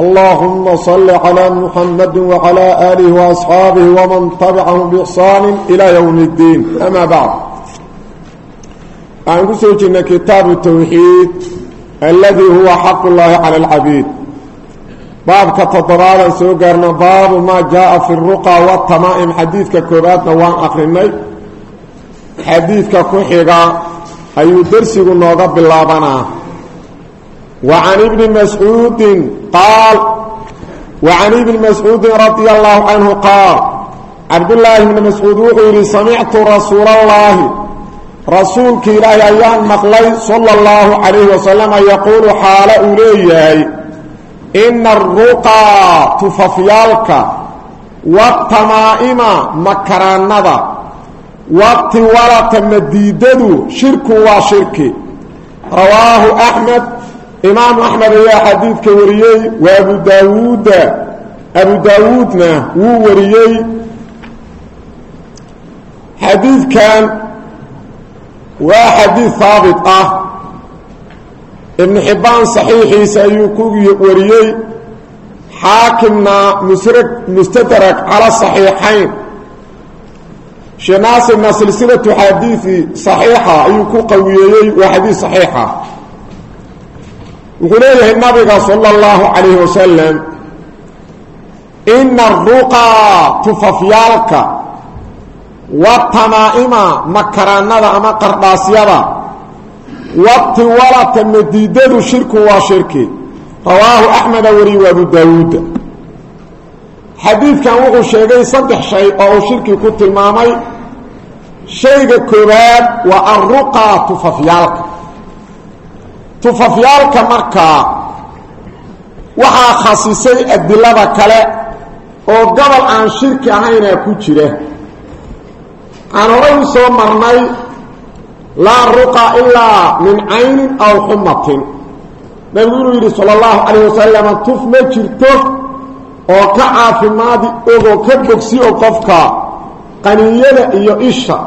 اللهم صل على محمد وعلى آله وأصحابه ومن تبعهم بإحسان إلى يوم الدين أما بعد أنكو سوچنا كتاب التوحيد الذي هو حق الله على العبيد باب كتضرالا سوقرنا باب ما جاء في الرقى والتمائم حديث ككوباتنا وان أخريني حديث ككوحيقا أيو درسي نوغا باللابنا وعن ابن مسعود قال وعن ابن مسعود رضي الله عنه قال عبد الله بن مسعود وحيري سمعت رسول الله رسولك إلهي أيام مقلي صلى الله عليه وسلم يقول حال أوليه إن الرقى تففيالك والتمائم مكرانة والتولة مديدد شرك وشرك رواه أحمد imaam axmed ayaa xadiidka wariyey waa abu daawuudda abu daawuudna wuu wariyey. Xadiidkan waa xadiid haabit ah. Ibnu xibbaan saxiixiisa ayuu ku wariyey. Xaakimna mustadrak cala saxiixayn. Sheekh naasirna silsilatu xadiidi saxiixa ayuu ku qawiyeeyey waa xadiid saxiixa wuxuu leeyahay nabiga sala allahu calayhi wasalam ina aruqaa tufafyaalka watamaa'ima makaraanada ama qardhaasyada watiwalata madiidadu shirku waa shirki. Rawaahu axmeda wariye wa abu daawuudda xadiidkan wuxuu sheegay saddex shay oo uu shirki ku tilmaamay. Shayga koowaad waa alruqaa tufafyaalka tufafyaalka markaa waxaa khasisay adilada kale oo gobol aan shirki ahaynaa ku jira. Aan horay u soo marnay laa ruqa ilaa min caynin aw xumatin nabigu inuu yidhi sala allahu calayh wasalam tuf ma jirto oo ka caafimaadi ogoo ka bogsi o qofka qaniyada iyo isha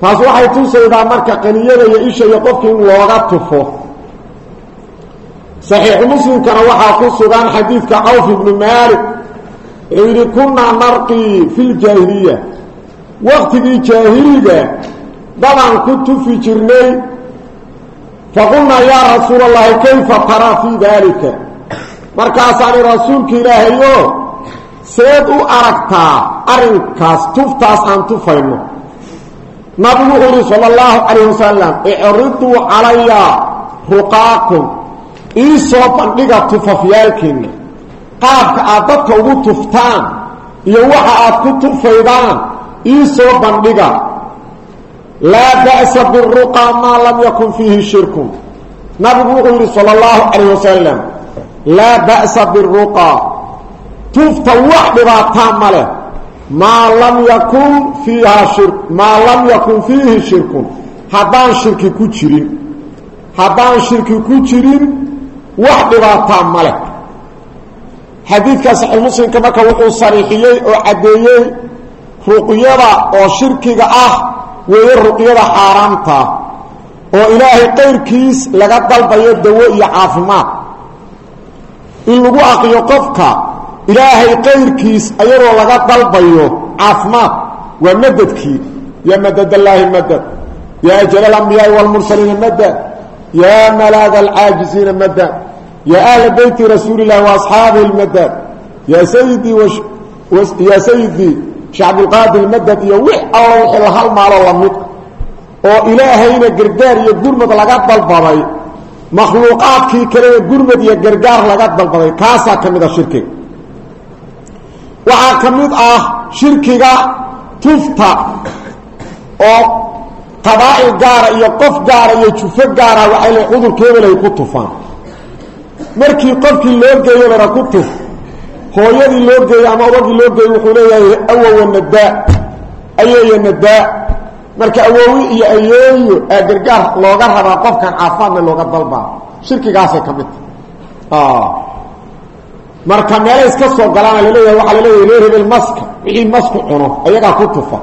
taas waxay tusaydaa marka qaniyada iyo isha iyo qofka in looga tufo. Saxiixu muslimkana waxaa ku sugan xadiidka cawf ibnu maalik. Wuxuu yidhi kunnaa narqii fi ljaahiliya waktigii jaahiliga dadaan ku tufi jirnay. Faqulnaa yaa rasuula allahi kayfa taraa fii daalika markaasaani rasuulka ilaahayo seed u aragtaa arrinkaas tuftaas aan tufayno nabigu yidhi sala allahu calayh wasalam icriduu calaya ruqaakum. Ii soo bandhiga tufafyaalkiinna qaabka aad dadka ugu tuftaan iyo waxa aad ku tufaydaan ii soo bandhiga. Laa ba'sa biruqaa maa lam yakun fiihi shirkun. Nabigu wuxuu yidhi sala allahu calayh wasalam laa ba'sa biruqaa tufta wax maa lam yakun fiihaa shir maa lam yakun fiihi shirkun. Haddaan shirki ku jirin haddaan shirki ku jirin wax dhibaataa ma leh. Xadiidka saxiix muslimka marka wuxuu sariixiyey oo caddeeyey ruqyada oo shirkiga ah weeye ruqyada xaaraamtaa oo ilaahay qayrkiis laga dalbayo dawo iyo caafimaad. In lagu aqriyo qofka ilaahay qayrkiis ayadoo laga dalbayo caafimaad waa madadkii. Yaa madad. Allaahi madad. Yaa ajal alambiyaai wاlmursaliina madad. Yaa malaada alcaajiziina madad yaa ahla beyti rasuuli illahi waasxaabihi lmadad yaa sayidii yaa sayidii shacbulqaadir madad iyo wix allo wixii la halmaaloo la mid oo ilaahayna gargaar iyo gurmad laga dalbaday makhluuqaadkii kalena gurmad iyo gargaar laga dalbaday kaasaa ka mid ah waxaa ka mid ah shirkiga tufta oo qabaa'il gaara iyo qof gaara iyo jufo gaara waxay le cudurka hebelay ku tufaan. Markii qofkii loo geeyobana ku tuf hooyadii loo geeyey ama odagii loo geeyey wuxuu leeyahay awowa nadaa ayeeyo nadaa marka awowi iyo ayeeyo aa looga rabaa qofkan caafimaadna looga dalbaa. Shirkigaasay ka mid tahay marka meelay iska soo galaana la leeyahay waxaa la leeyahay reer hebel maska. Wixii masku cuno ayagaa ku tufa.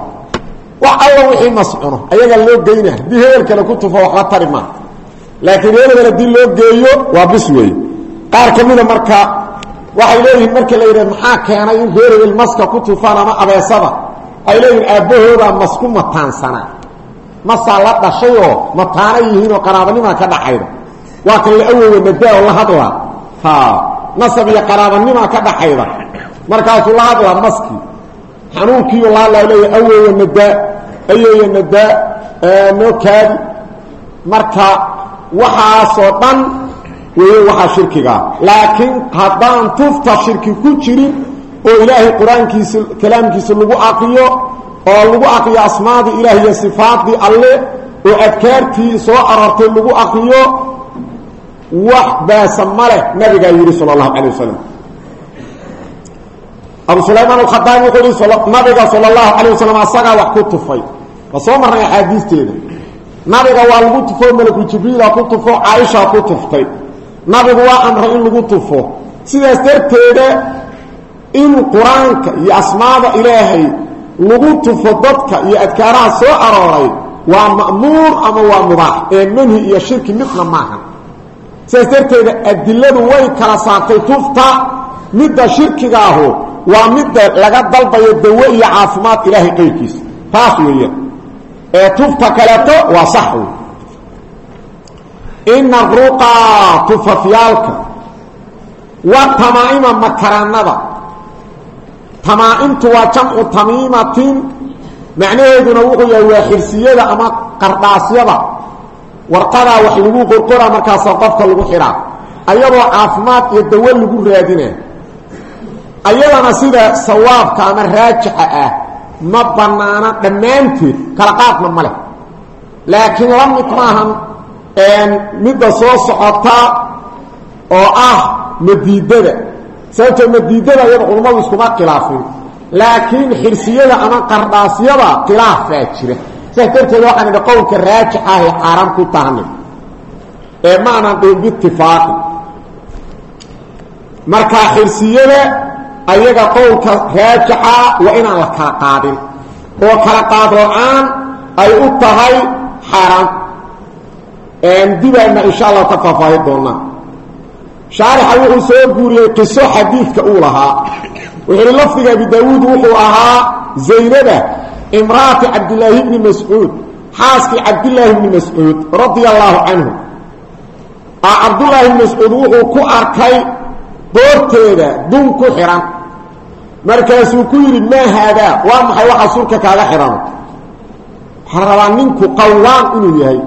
Wax alla wixii mas cuno ayagaa loo geyna. Haddii kale ku tufa waxba tari laakiin reer hebel loo geeyo waa bis qaar ka marka waxay leeyihiin marka la yidhah maxaa keenay in reer maska ku tufaan ama abeesada? Ay leeyihiin aabbahoodaa masku mataansanaa masaa la dhashayoo mataana yihiinoo qaraabanimaa ka dhacayda. Waa kan la awowa nadaa oo la hadlaa. Ha nasab iyo qaraabanimaa ka dhaxayda markaasuu la hadlaa maskii xanuunkiiu la hadlaa leeya awowa nadaa ayeeya nadaa noo kaadi. Marka waxaasoo dhan weeye waxaa shirkigaa laakiin haddaan tufta shirki ku jirin oo ilaahay qur'aankiisa kalaamkiisa lagu aqriyo oo lagu aqriyo asmaadii ilaah iyo sifaadii alle oo adkaartii soo aroortay lagu aqriyo wax baasa ma leh nabigaa yidhi sal اlahu alيه wasalam abu sulaymaan alkhadaami wuxuu yihi nabiga sal اlahu alيه wasalam asagaa wax ku tufay waa soo marnay axaadiisteeda nabiga waa lagu tufo malaku jibriila ku tufo caaisha ku tuftay nabigu waa amray in lagu tufo sidaas darteeda in qur-aanka iyo asmaada ilaahay lagu tufo dadka iyo adkaaraha soo arooray waa ma'muur ama waa mubaax ee manhi iyo shirki midna maaha sidaas darteeda adiladu way kala saartay tufta. Midda shirkigaahu waa midda laga dalbayo dawo iyo caafimaad ilaahay qayrkiisa taas weeyaan ee tufta kaleeto waa sax wey ina ruqaa tufafyaalka wa tamaa'ima makaraanada tamaa-imtu waa warqadaa wax lagu qorqoraa markaasa qofka lagu xidhaa. Ayadoo caafimaad iyo dawo lagu raadina ayadana sida sawaabka ama raajixa ah ma bannaana dhammaanteed kala qaadna ma leh. Laakiin la mid maahan midda soo socota oo ah madiidada. Sababtoo madiidada iyada culammadu iskuma khilaafin. Laakiin xirsiyada ama qardhaasyada khilaafaa jira sidaas darteed waxaan idhi qowlka raajix ahay xaaraan ku tahna ee ma aanan dhihin biitifaaqi marka xirsiyada ayaga qowlka raajixa waa inaan la kala qaadin oo kala qaad la'aan ay u tahay xaaraan dibaana insha allah ka faahfaahi doonaa. Shaarixa wuxuu soo guuriyey qiso xadiidka uu lahaa. Wuxuu ihi lafdiga abi daawuud wuxuu ahaa zaynada imraati cabdilaahi bni mascuud xaaskii cabdilaahi bni mascuud radia allaahu canhu cabdullaahi bni mascuud wuxuu ku arkay qoorteeda dun ku xidhan markaasuu ku yidhi maa haadaa waa maxay waxa sulka kaaga xidhano waxaa rabaa ninku qawaam inuu yahay.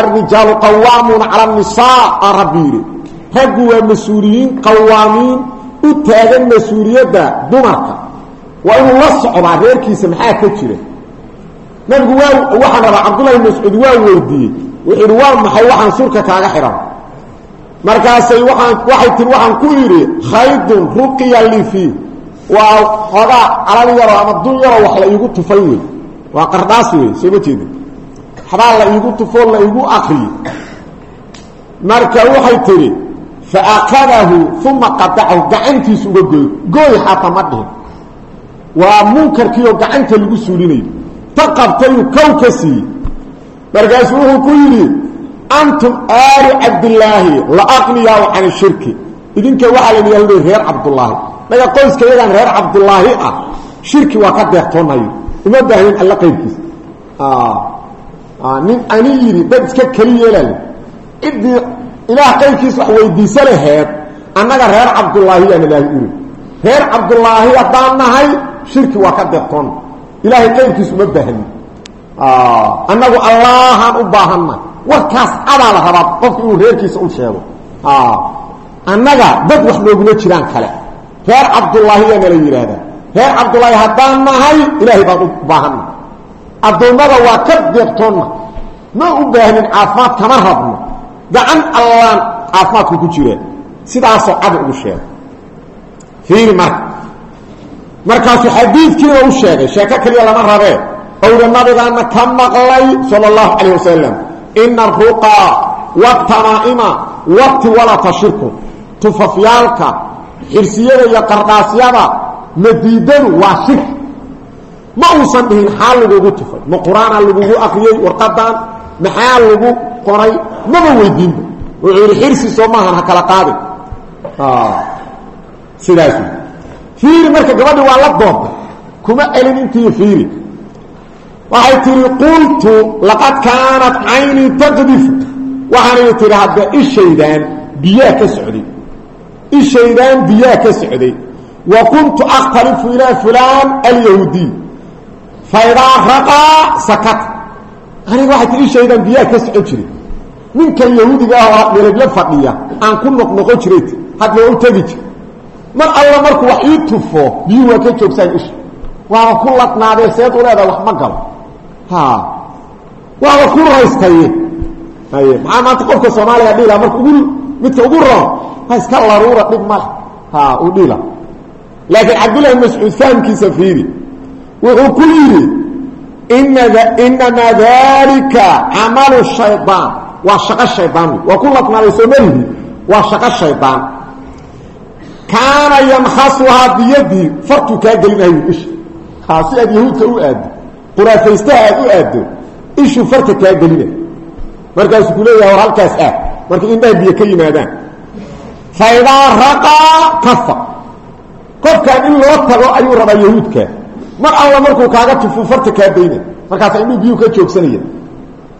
Alrijaalu qawaamuuna cala anisaa aa rabbi yidhi. Raggu waa mas'uuliyiin qawaamiin u taagan mas'uuliyadda dumarka waa inuu la socdaa reerkiisa maxaa ka jira? Nabigu waa waxaan rabaa cabdullahi mascuud waa weydiiyey. Wuxuu yidhi waa maxay? Waxaan surka kaaga xidhan. Markaasay waaan waxay tiri waxaan ku yidhi khaydun ruqiya li fii waa xoogaa calal yaroo ama dun yaroo wax la iigu tufay wey waa qardhaas wey soo ma jeedin. Waxbaa la iigu tufoo la iigu akriye marka waxay tidhi faakadahu uma qadacahu gacantiisu uga gooy. Gooy xataa ma dhihin waa munkarkiioo gacanta lagu suulinayo ta qabtayuu kow ka siiyey markaasuu wuxuu ku yidhi antum aalu cabdilaahi la aqniyaau can shirki. Idinka waxaa la yidhahda reer cabdullaahi naga qoyska yagaan reer cabdullaahi ah. Shirki waa ka deeqtoonayo uma baahnin alla qaybkiisa. Nin ani yidhi dad iska keli yeelay. Ciddii ilaah qaybkiisa wax weydiisa laheed annaga reer cabdullaahi yaan ilaahay uri. Reer cabdullaahi haddaan nahay shirki waa ka deeqtoonna ilaahay qaybkiisa uma baahni. Annagu allahaan u baahanna. Warkaas cadaa la rabaa qofka inuu reerkiisa u sheego. Annaga dad wax nooguma jiraan kale. Reer cabdullaahi yaa nala yidhaahdaa. Reer cabdullaahi haddaan nahay ilaahay baan u baahanna. Addoommada waa ka deeqtoonna ma u baahnin caafimaad kama rabno. Gacan allaan caafimaadku markaasuu xadiidkiina u sheegay sheeko keliya lama rabee owda nabigaana ka maqlay sala allahu calayh wasalam ina aruqaa watamaaima watiwalata shirku tufafyaalka xirsiyada iyo qardhaasyada madiidadu waa shirk. Ma uusan dhihin xaa lagugu tufay ma qur'aanaa lagugu akriyey warqadan maxaa lagu qoray maba weydiinba. Wuxuu yidhi xirsi soo maahan ha kala qaadin. Sidaas fiiri marka gabadhi waa la doonta kuma celin intii fiiri. Waxay tihi qultu laqad kaanat caynii taqdifu waxaanay tihi hadda ishaydaan biyaa ka socday. Ishaydaan biyaa ka socday. Wa kuntu akhtalifu ilaa fulaan alyahuudiy faidaa raqaa sakat. Aniga waxay tii ishaydaan biyaa ka socon jiray. Ninkan yahuudiga ah oo welebla fadhiya aan ku noqnoqon jiray waa u tegi jir mar alla markuu wax ii tufo biyuhu waa ka joogsaan isha. Waaba ku ladnaadee seed u wax ma galo. Waaba ku raystaye. Aye maxaa maanta qofka soomaaliya dhila marka ugu midka ugu roon ha iska laruura dhib male ha u dhila laakiin cabdullahi mascuud fahamkiisa fiiri. Wuxuu ku yidhi ina inamaa dalika camalu shaydaan waa shaqo shaydaan waa ku ladnaaday soo waa shaqo shaydaan kaana yankhasuhaa biyadii fartuu kaa gelinayo isha ha si aad yahuudka u aaddo quraafaystaha aad u aaddo ishuu farta kaa gelina. Markaasuu ku leeyaha war halkaas aad marka indhaha biyo ka yimaadaan. Fa idaa raqaa kafa. Qofkaan in loo tago ayuu rabaa yahuudka. Mar alla markuu kaaga tufuu farta kaa dayna markaasa indhuu biyuu ka joogsanaya.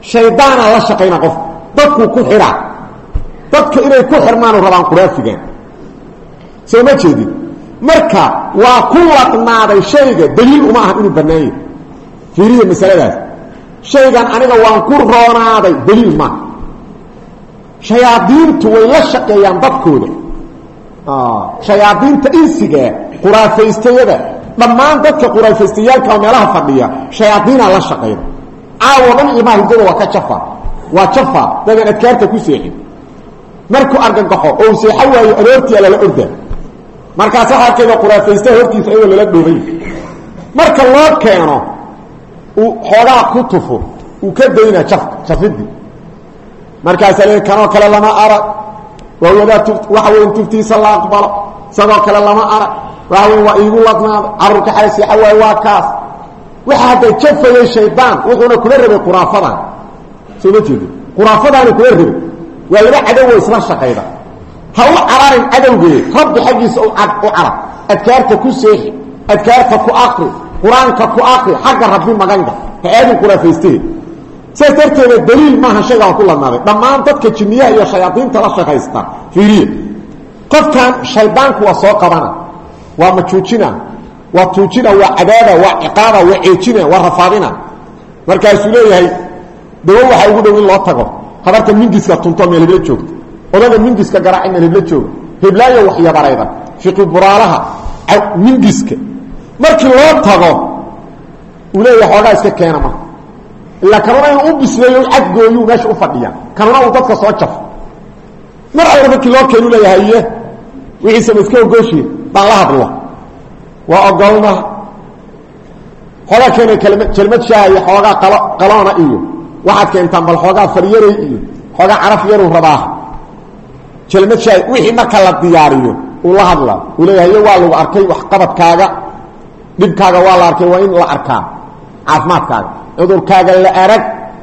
Shaydaanaa la shaqayna qofka dadkuu ku xidhaa. Dadka inay ku xirmaanu rabaan soo ma jeedin. Marka waa ku ladnaaday shayga daliil uma aha inuu bannaan yahy fiiriya masaladaas. Shaygan aniga waan ku roonaaday daliil maaha shayaadiintu way la shaqeeyaan dadkooda. Shayaadiinta insigaa quraafaystayada dhammaan dadka quraafaystayaalka oo meelaha fadhiya shayaadiinaa la shaqayda caawo dhan ilmaha hurdada waa ka jafa. Waa jafa. Dadaan adkaarta ku seexin. Markuu argagaxo oo uu seexo waayo orda markaas waxa arkayda quraafaystaha hortiisa ayagoo lala dhoobay. Marka loo keeno uu xoogaa ku tufo uu ka dayna jafka jafidii markaasaa le kanoo kale lama arag waa wadaa t waxa weyn tuftiisa la aqbalo isagoo kale lama arag waxa weyn waa iigu ladnaaday carruurka xala seexa waayo waa kaas. Waxa hadda jafayay shaydaan wuxuuna kula rabay quraafadan soo ma jeedo quraafadaanu kula rabay. Waa laba cadowo isla shaqayda ha u cararin cadowgee rabbi xaggiisa u carab. Adkaarta ku seexi adkaarta ku akri qur'aanka ku akri xagga rabbi maganga ha aadin quraafaystehe sidaas darteeda daliil maaha shaygaan ku ladnaaday. Dhammaan dadka jinniyaha iyo shayaadiinta la shaqaysta. Fiiriye qofkan shaydaanku waa soo qabana waa majuujina waa tuujina waa cadaaba waa ciqaaba waa ceejina waa rafaadina. Markaasuu leeyahay ugu dhow in tago. Habarta mingiska tunto meel hebla joogta odaga mingiska garaaci meel hebla jooga heblaayo waxyabarayda fiqi buraalaha mingiska markii loo tago uu leeyahay xoogaa iska keena marka ilaa kanuna inuu u bisleeyo cadgooyuu meesha u fadhiya. Kanuna uu dadka soo jafo. Mar alla markii loo keenu leeyahay iye wixiisama iska ogooshie baan la hadlo waa ogolna. Xoogaa keena kelma kelmad shaaha iyo xoogaa qalo qaloona iyo. Waxaad keentaan bal xoogaa faryaray iyo xoogaa caraf yaruu rabaa kelmad shaaha wixii marka la diyaariyo uu la hadla uu leeyahay iyo waa lagu arkay waxqabadkaaga dhibkaaga waa la arkay waa in la arkaa. Caafimaadkaaga. Cudurkaaga la arag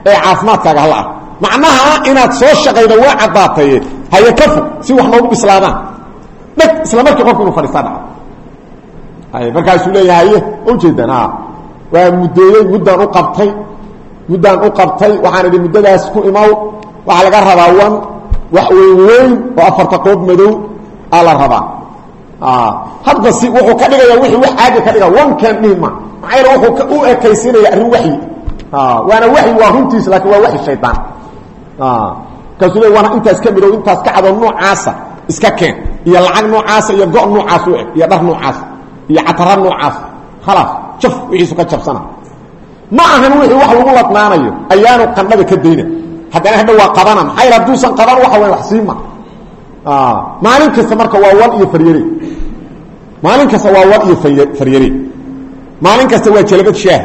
ee caafimaadkaaga hala ark macnaha inaad soo shaqayda waa caddaataye haye ka fog si wax noogu bislaadaan dheg isla markii qofku inuu fadhiistaa dhaco. Markaasuu leeyahay haye ujeedaan a waa muddooyey muddaan u qabtay. Muddaan u qabtay waxaan idhi muddadaas ku imaw waxaa laga rabaa wan wax weyn weyn oo afarta qoob madow aa la rabaa. Hadba si wuxuu ka dhigaya wixii wax caadi ka dhiga wankan dhihma maxaa yeele wuxuu u ekaysiinaya arrin waxyi. Waana waxyi waa runtiis laakiin waa waxyi shaydaan markaasuu le waana intaas ka midow intaas ka cadoo noocaasa iska keen. Iyo lacag noocaasa iyo go' noocaas u eg iyo dhar noocaas iyo catara noocaas. Khalaas jaf wixiisu ka jabsana. Ma ahan wixii wax lagu ladnaanayo ayaanu qandhada ka dayna haddana hadha waa qabana maxaa yeel hadduusan qaban waxa way wax siima maalin kasta marka waa wan iyo faryare maalin kasta waa war iyo faryari maalin kasta waa jalabad shaah.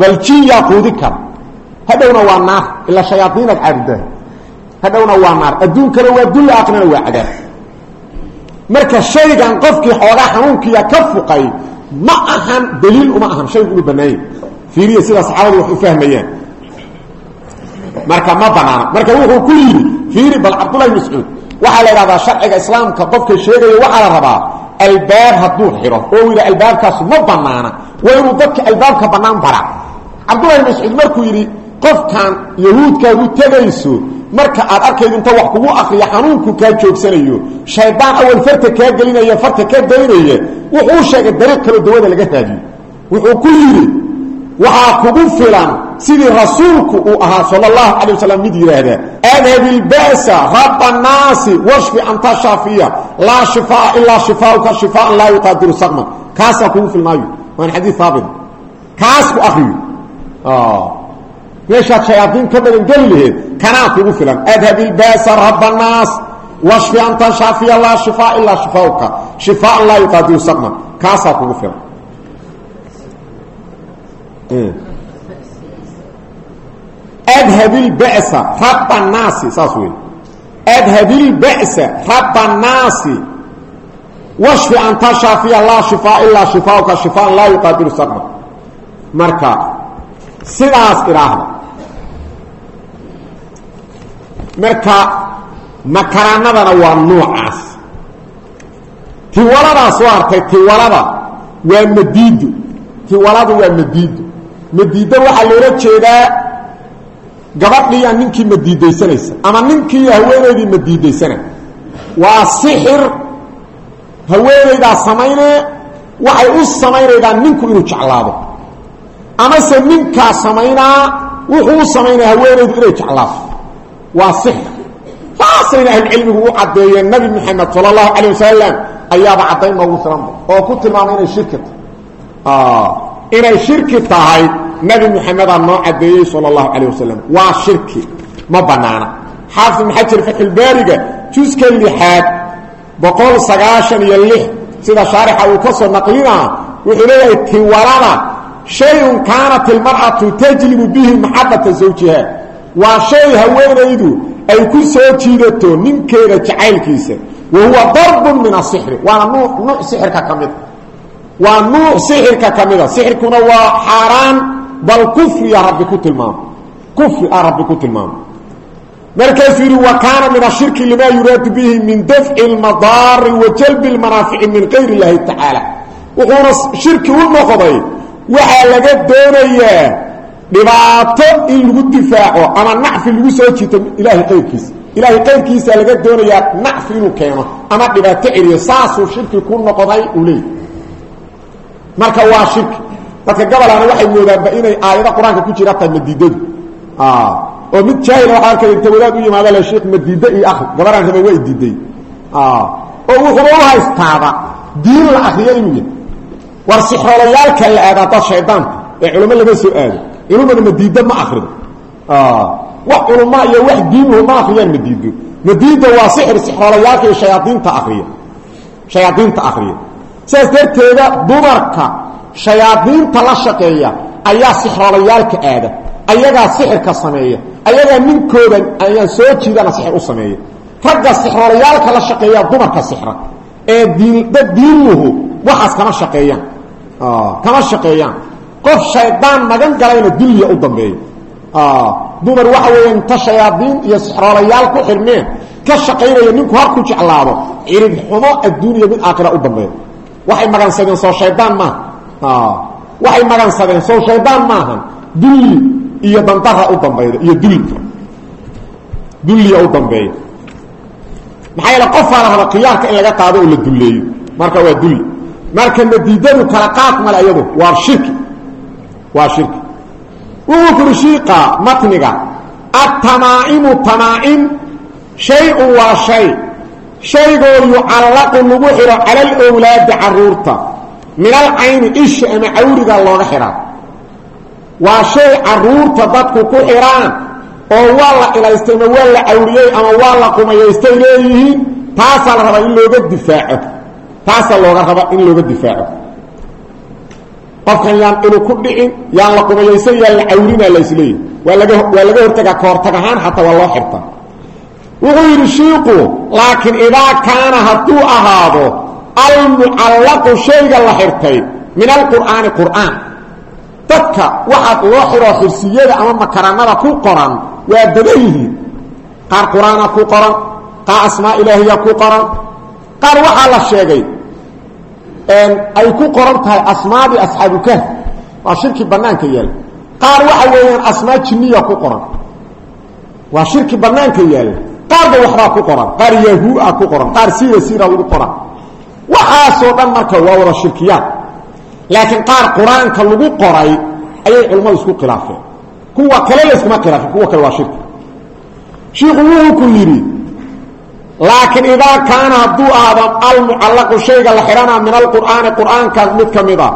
Bal jin yaa quudi kara. Hadhowna waa naar ilaa shayaaiinaad caabudaa. Hadhowna waa naar. Adduunkana waa dulla aakhirana waa cadaab. Marka shaygan qofkii xoogaa xanuunkiya ka fuqay ma ahan daliil uma ahan shaygu inuu banaanya fiiriya sida saxaabadu wax u fahmayaan marka ma banaana marka wuxuu ku yidhi fiiri bal cabdullahi mascuud waxaa la idhahdaa sharciga islaamka qofka sheegaya waxaa la rabaa albaab hadduu xidho oo yidhi albaabkaasu ma banaana waa inuu dadka albaabka bannaan bara. Cabdullahi mascuud markuu yidhi qofkan yahuudkaad u tegayso marka aad arkaydo inta wax kugu akriya xanuunku kaa joogsanayo shaydaan awal farta kaa gelinaya farta ka daynaya wuxuu sheegay dariiq kaloo dawada laga raadiyo wuxuu ku yidhi waxaa kugu filan sidii rasuulku uu ahaa sal اlahu alيه waslm mid yidhaahda adhab ilba'sa raba الnaasi washfi anta shaafiya laa shifaa ilaa shifaauka shifaan laa yuqaadiru saqman kaasaa kugu filnaayo waan xadii haabit kaas ku akriyo meeshaad shayaaiin ka badan geli laheed kanaa kugu filan adhab ilba'sa raba الnaas washfi anta shaafiya laa shifaa ilaa shifaauka shifaan laa yuqaadiru saqman kaasaa kugu filan adhab ilba'sa raba annaasi saas wey adhab ilba'sa raba annaasi washfi anta shaafiya laa shifaa ilaa shifaauka shifaan laa yuqaadiru saqma marka sidaas idhaahda marka makaraanadana waa noocaas. Tiwaladaa soo hartay tiwalada waa madiido tiwaladu waa madiido madiiddo waxaa loola jeedaa gabadhiiyaa ninkii madiidaysanaysa ama ninkii haweenaydii madiidaysana. Waa sixir haweenaydaa samaynee waxay u samaynaydaa ninku inuu jeclaado. Amase ninkaa samaynaa wuxuu u samaynaya haweenaydu inay jeclaato. Waa sixir. Saasayna ahlucilmigu u caddeeyeen nabi moxamed sala allahu calay wasalam ayaaba caddayn noogu filanba oo ku tilmaamay inay shirki tahay. Inay shirki tahay nabi moxamedaa noo cadeeyey sal اlahu calيه wasalam waa shirki ma banaana xaafid ibn xajar fatxulbaariga juska lixaad boqol sagaashan iyo lix sida shaarixa uu ka soo naqlinaa wuxuu leeyahay tiwalada shayun kaanat ilmar'atu tajlibu bihi maxabata zawjiha waa shay haweenaydu ay ku soo jiidato ninkeeda jacaylkiisa wa huwa darbun min asixri waana nuuc nuuc sixirka ka mida waa nuuc sixirka ka mida sixirkuna waa xaaraan bal kufriyaa rabbi ku tilmaamo kufri ah rabbi ku tilmaamo markaasuu yidhi wa kaana min ashirki limaa yuraadu bihi min dafci lmadaari wa jalbi lmanaafici min kayr illaahi tacaala wuxuuna shirki u noqday waxaa laga doonayaa dhibaato in lagu difaaco ama nacfi lagu soo jito ilaahay qayrkiisa ilaahay qayrkiisaa laga doonayaa nacfi inuu keeno ama dhibaato celiyo. Saasuu shirki ku noqday uu leeyay marka waa shirki dadka gabalana waxay moodaanba inay aayada qur'aanka ku jira tahay madiidadu. Oo mid jaahila waxaa arkay inta wadaad u yimaada le sheekh madiide iyo akri gabaraan raba waa diiday oo wuxuuba u haystaaba diin la akriyo inuu yahay war sixrolayaalka la aadaa dad shaydaanka ee culamo laga soo aado culumana madiide ma akrido wax culuma iyo wax diinuhu ma akriyaan madiido madiida waa sixir sixrolayaalka iyo shayaaiinta akriya shayaadiinta akriya sidaas darteeda dumarka shayaadiinta la shaqeeya ayaa sixrolayaalka aada ayagaa sixirka sameeya ayagaa ninkooda ayaan soo jiidana sixir u sameeya. Ragga sixrolayaalka la shaqeeya dumarka sixra ee diin dad diinuhu waxaas kama shaqeeyaan. Kama shaqeeyaan. Qof shaydaan magan galayna dulya u dambeeyo dumar waxa weeya inta shayaadiin iyo sixroolayaal ku xirmeen ka shaqaynaya ninku har ku jeclaado cirib xumo adduuniya mid aakhira u dambeeyo waxay magansadeen soo shaydaan maaha waxay magansadeen soo shaydaan maahan. Dulli iyo dandara u dambayda iyo dulli dulliya u dambeeya maxaa yeele qofaa la raba khiyaarka in laga qaado oo la dulleeyo. Marka waa dulli. Marka madiidadu kala qaad male iyadu waa shirki. Waa shirki. Wuxuu kuri shiiqa matniga atamaa'imu tamaa'im shay-un waa shay. Shaygoo yucallaqu lagu xidho cala alowlaadi carruurta min alcayni isha ama cawriga looga xidhaa waa shay carruurta dadku ku xidhaan oo waa la ilaystay ama waa la cawriyey ama waa la qumayaystay leeyihiin taasaa la rabaa in looga difaaco. Taasaa looga raba in looga difaaco. Qofkan yaan inuu ku dhicin yaan la qumayaysan yaan la cawrina laisleeyahy waa laga waa almucallaqu shayga la xirtay min alqur'aani qur'aan. Dadka waxaad loo xiroo xirsiyada ama makaranada ku qoran waa badan yihiin qaar qur'aana ku qoran qaar asmaa ilaahiya ku qoran. Qaar waxaa la sheegay ay ku qoran tahay asmaadii asxaabukah waa shirki banaanka yaal. Qaar waxa weeyaan asmaa jiniya ku qoran. Waa shirki banaanka yaalla qaarba waxbaa ku qoran. Qaar yahua ku qoran. Qaar siira siira lagu waxaasoo dhan marka waa wada shirkiyaad laakiin qaar qur'aanka lagu qoray ayay culimmadu isku khilaafeen. Kuwa kale layskuma khilaafin kuwa kale waa shirki. Shiiku wuxuu ku yidhi laakiin idaa kaana hadduu ahaado almucallaqu shayga la xidhanaa min alqur'aani qur'aankaas mid ka mid a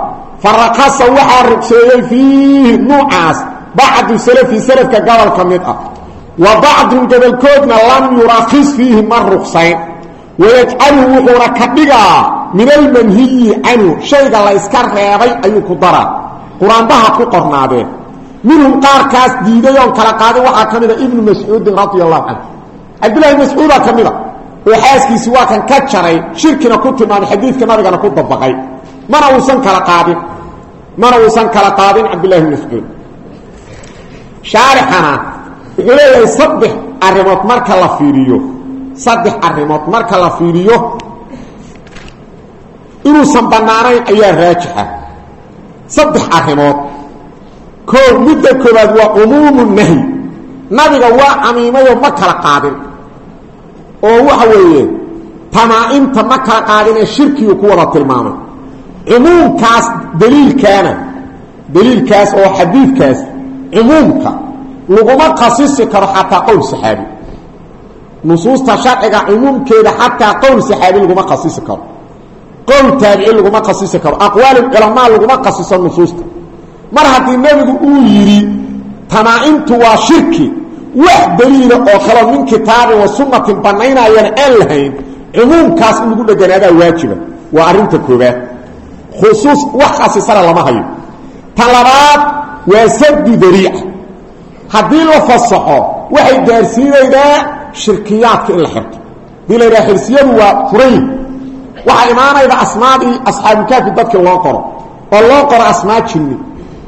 farakasa waxaa rugseeyey fiihi nuucaas bacdu salafi salafka gobol ka mid ah. Wa bacdun gobolkoodna lam yurakis fiihi ma rugsayn wayajcaluhu wuxuuna ka dhigaa min almanhiyi canhu shayga la yska reebay ayuu ku daraa qur'aanbaha ku qornaadeen minhum qaarkaas diiday oon kala qaadin waxaa ka mid a ibnu mascuudin radia allahu canhu cabdillahi mascuudaa ka mid a oo xaaskiisi waa kan ka jaray shirkina ku tilmaamay xadiidka nabigana ku dabaqay mana uusan kala qaadin mana uusan kala qaadin cabdillahi bn mascuud shaarixana leeyahay saddex arrimood marka la fiiriyo saddex arrimood. Marka la fiiriyo inuusan bannaanayn ayaa raajixa saddex arrimood. Koo midda koobaad waa cumuumu nahyi nabiga waa camiimayoo ma kala qaadin. Oo waxa weeye tamaa-imta ma kala qaadinee shirkiguu ku wada tilmaamay. Cumuumkaas daliilkaana daliilkaas oo xadiidkaas cumuumka laguma khasisi karo xataa qowl saxaabi nusuusta sharciga cumuumkeeda xataa qowl saxaabi laguma khasisi karo. Qowl taabici laguma khasisi karo. Aqwaal culamaa laguma khasiso nusuusta. Mar haddii nebigu uu yidhi tamaa-imtu waa shirki wax daliila oo kaloo min kitaabin wa sunnatin banaynayana aan lahayn cumuumkaas in lagu dheganaadaa waajiba. Waa arrinta koobaad khusuus wax khasisana lama hayo. Tan labaad waa sadu dariica haddii la fasaxo waxay gaarsiinaydaa shirkiyaadka in la xirto. Hadii la yidhaha xirsiyadu waa furayn. Waxaa imaanayda asmaadii asxaabulkaafi dadkii loo qoro. Oo loo qoro asmaa jinni.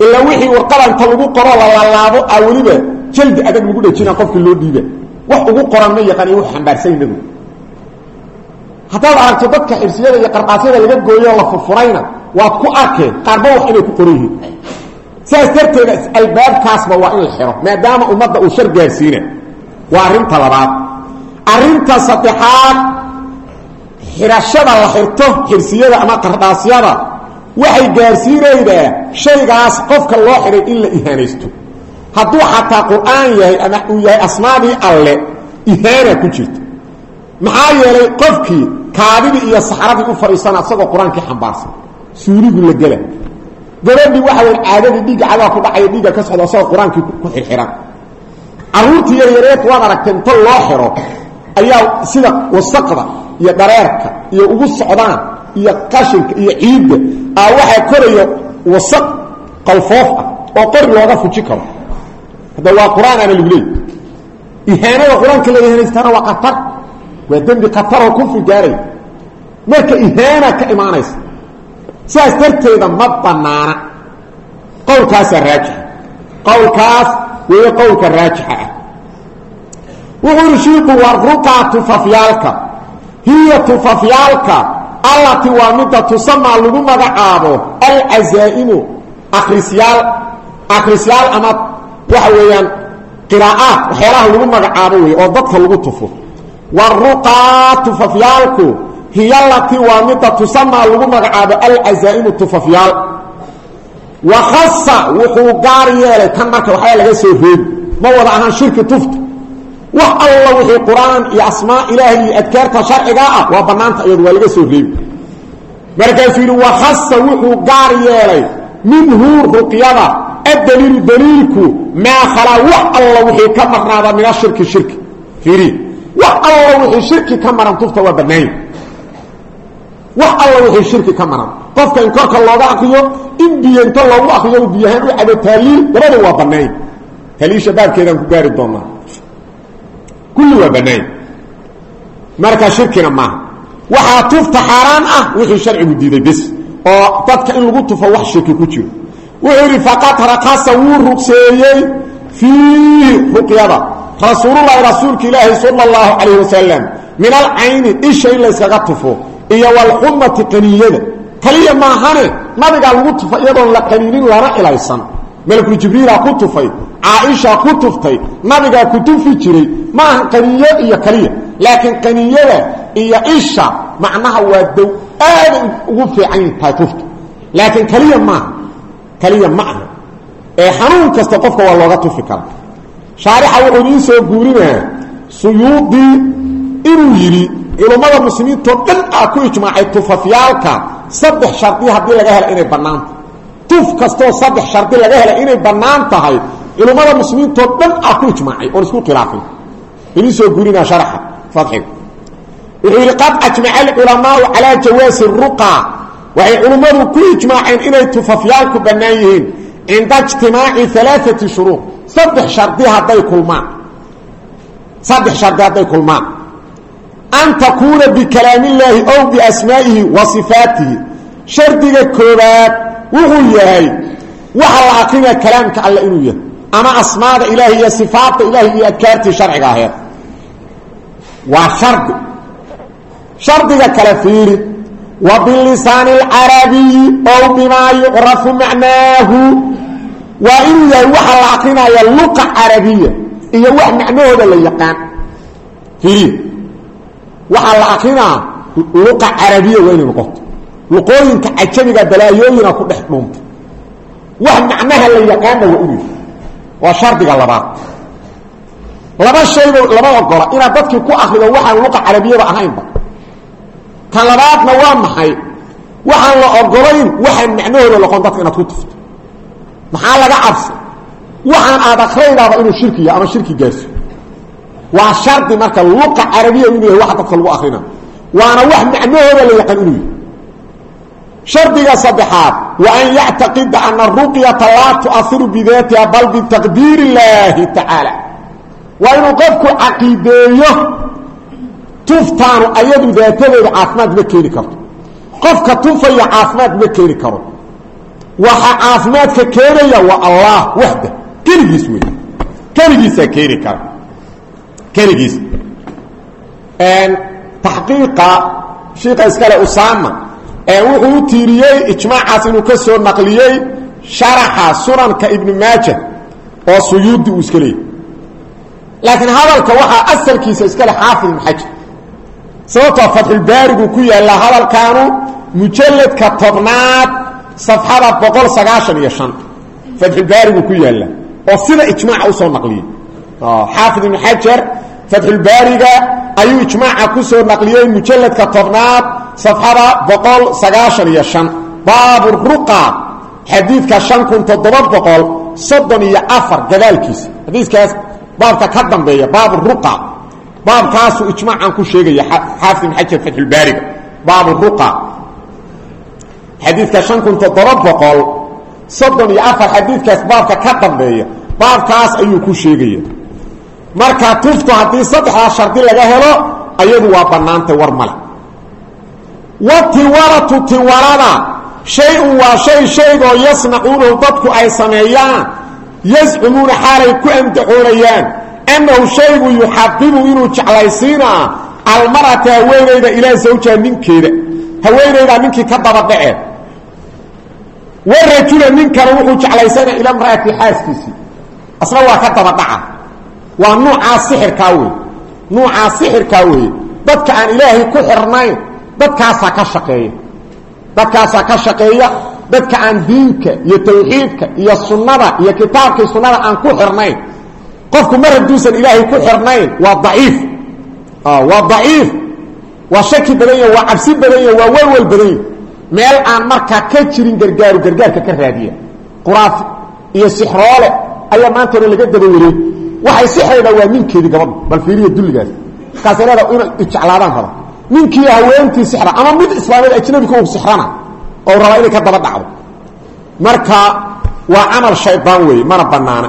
Ilaa wixii warqada inta lagu qoro la laalaabo a weliba jaldi adag lagu dhejina qofkii loo dhiiba wax ugu qoran ma yaqaan iyo wax xambaarsan inagu. Haddaad aragto dadka xirsiyada iyo qardhaasyada laga gooyo la furfurayna waad ku arkeen qaarba wax inay ku qoran yihiin. Saas darteeda waa arrinta labaad. Arrinta saddexaad xirashada la xirto xirsiyada ama qardhaasyada waxay gaarsiinaydaa shaygaas qofka loo xidhay in la ihaanaysto. Hadduu xataa qur'aan yahay ama uu yahay asmaadii alle ihaana ku jirta maxaa yeelay qofkii kaadidii iyo saxradii u fadhiisana isagoo qur'aankii xambaarsan suuligu la gela. Gabadhii waxa weyn caadadii dhiigga cadaa ku dhacaya dhiigga ka socda isagoo qur'aankii ku xirxiran carruurtii yaryareed waad aragtay inta loo xiro. Ayaa sida wasaqda iyo dhareerka iyo ugu socdaan iyo qashinka iyo ciidda aa waxaa koraya wasaq qalfoof ah oo qori looga fuji karo. Hadda waa qur'aanaana lagu leey ihaanada qur'aanka la ihaanaystaana waa qatar waa dembi qataroo kufri gaaray. Marka ihaana ka imaanaysa sidaas darteeda ma banaana qowlkaasaa raajixa qowlkaas weeye qowlka raajixa ah. Wuxuu yihi shiiku waa ruqaa tufafyaalka. Hiya tufafyaalka allati waa midda tusamaa lagu magacaabo alcazaa'imu akrisyaal akrisyaal ama waxa weeyaan qiraa'aat waxyaalaha lagu magacaabo wey oo dadka lagu tufo. Waruqaa tufafyaalku hiya latii waa midda tusamaa lagu magacaabo alcazaa'imu tufafyaal wa khasa wuxuu gaar yeelay kan marka waxbaa laga soo reebi ma wada ahaan shirki tufta wax alla wixii qur'aan iyo asmaa ilaahay iyo adkaarta sharcigaa ah waa bannaanta iyadu waa laga soo reebi markaasuu yidhi wa khasa wuxuu gaar yeelay minhu ruqyada addaliilu daliilku maa khalaa wax alla wixii ka marnaada min ashirki shirki. Fiiri wax alla wixii shirki ka maran tufta waa bannaanya wax alla wixii shirki ka maran. Qofka korka looga akriyo in biyo inta loogu akriyo u cabo taaliil labada waa banayn taaliisha baabkeedaan ku gaari doonaa. Kulli waa banayn marka shirkina maaha. Waxaa tufta xaaraan ah wixii sharcigu diiday bes oo dadka in lagu tufo wax shirki ku jiro. Wuxuu yidhi faqad rakasa wuu rugseeyey fiihi ruqyada. Rasuululahi rasuulka ilaahi sala اllahu calayh wasalam min alcayni isha in layskaga tufo iyo walxumati qaniiyada kaliya maahane nabigaa lagu tufa iyadoon la qaniinin lana ilaysan malku jibriila ku tufay caaisha ku tuftay nabigaa ku tufi jiray. Maaha qaniyo iyo kaliya laakiin qaniyada iyo isha macnaha waa dow. Aaday ugu fiican tahay tufta laakiin kaliya maaha. Kaliya ma aha. Ee xanuun kasta qofka waa looga tufi karaa shaarixa wuxuu idiin soo guurinaa suyuudii inuu yidhi culummada muslimiintoo dhan aa ku ijmaacay tufafyaalka saddex shardi haddii laga hela inay bannaan tuf kastoo saddex shardi laga hela inay bannaan tahay culummada muslimiintoo dhan aa ku ijmaacay oon isku khilaafin idiin soo guurinaa sharaxa fadxiga wuxuu yidhi qad ajmaca alculamaau calaa ruqa waxay culummadu ku ijmaaceen inay tufafyaalku bannaan yihiin cinda ijtimaaci alaaati shuruud. Saddex shardi hadday kulmaan. Saddex shardi hadday kulmaan an takuuna bikalaamillaahi ow biasmaa'ihi wa sifaatihi shardiga koobaad wuxuu yahay waxa la akrinaa kalaamka alle inuu yahay ama asmaada ilaahi iyo sifaatta ilahi iyo adkaartii sharciga aheed waa shardi shardiga kale fiiri wa bilisaani alcarabiyi ow bimaa yucrafu macnaahu waa inuu yahay waxa la akrinaya luqa carabiya iyo wax macnahooda la yaqaan fiiriya waxaa la akrinaa luqa carabiya waa inay noqoto luqooyinka cajamiga balaayooyina ku dhex dhuuntay wax macnaha la yaqaana waa inuu waa shardiga labaad. Laba shayba lama ogola inaad dadkii ku akrido waxaan luqa carabiyaba ahaynba. Kan labaadna waa maxay? Waxaan la ogolayn waxaan macnahooda loqon dadka inaad ku tufto. Maxaa laga cabsa waxaan aad akraydaaba inuu shirki ama shirki gaarso waa shardi marka luqa carabiya inuu yahay waxa dadka lagu akrina waana wax macnahooda la yaqaan inuu yahay shardiga saddexaad wa an yactaqida ana ruqyata laa tuahiru bidaatiha bal bitaqdiir illaahi tacaala waa inuu qofku caqiideeyo tuftaanu ayadu daatadeeda caafimaad ma keeni karto. Qofka tufaya caafimaad ma keeni karo. Waxa caafimaadka keenaya waa allah waxda keligiis wey keligiisaa keeni kara keligiis. Taxqiiqa shiika iskale usama wuxuu u tiiriyey ijmaacaas inuu ka soo naqliyey sharaxa sunanka ibnu maaja oo suyuudi uu iska leeyay. Laakiin hadalka waxaa asalkiisa iskale xaafid ibnu xajar. Sababtoo fatxulbaarigu ku yaallaa hadalkaanu mujalladka tobnaad safxada boqol sagaashan iyo shan fatxulbaarigu ku yaalla oo sida ijmaaca u soo naqliyey. Xaafid ibnu xajar fatxulbaariga ayuu ijmaaca ku soo naqliyey mujalladka tobnaad safxada boqol sagaashan iyo shan. Baabu ruqa xadiidka shan kun toddoba boqol soddon iyo afar gadaalkiisa xadiiskaas baabka ka dambeeya baabu ruqa. Baabkaasuu ijmaacan ku sheegaya xaafid ibn xajar fatxulbaariga baabu ruqa. Xadiidka shan kun toddoba boqol soddon iyo afar xadiidkaas baabka ka dambeeya baabkaas ayuu ku sheegaya marka tuftu haddii saddexdaa shardi laga helo ayadu waa bannaantay war male. Wa tiwaratu tiwarada shay-un waa shay shaygoo yasnacuunahu dadku ay sameeyaan yazcumuuna xaalay ku amdaxoonayaan annahu shaygu yuxabibu inuu jeclaysiinaa almarata haweenayda ilaa zawjaha ninkeeda. Haweenaydaa ninkii ka dabadhace warajula ninkana wuxuu jeclaysanaa ila mraati xaaskiisii. Asna waa ka dabadhaca waa nuucaa sixirkaa wey nuucaa sixirkaa weeye. Dadka aan ilaahay ku xirnayn dadkaasaa ka shaqeeya. Dadkaasaa ka shaqeeya dadka aan diinka iyo tawxiidka iyo sunnada iyo kitaabkii sunnada aan ku xirnayn. Qofku mar hadduusan ilaahay ku xirnayn waa daciif. Waa daciif. Waa shaki badan yahi waa cabsi badan yahi waa walwal badan yahi meel aan markaa ka jirin gargaaru gargaarka ka raadiya. Quraafi iyo sixroole ayaa maanta hore laga daba wareey waxay si xidhiidha waa ninkeedii gabadhu bal fiiriya dulligaas. Markaasay leedaha inay ijeclaadaan raba. Ninkii haweentii sixra ama mid islaamiyad ajnabika u sixrana oo rabaa inay ka daba dhacdo. Marka waa camal shaydaan weeye mana banaana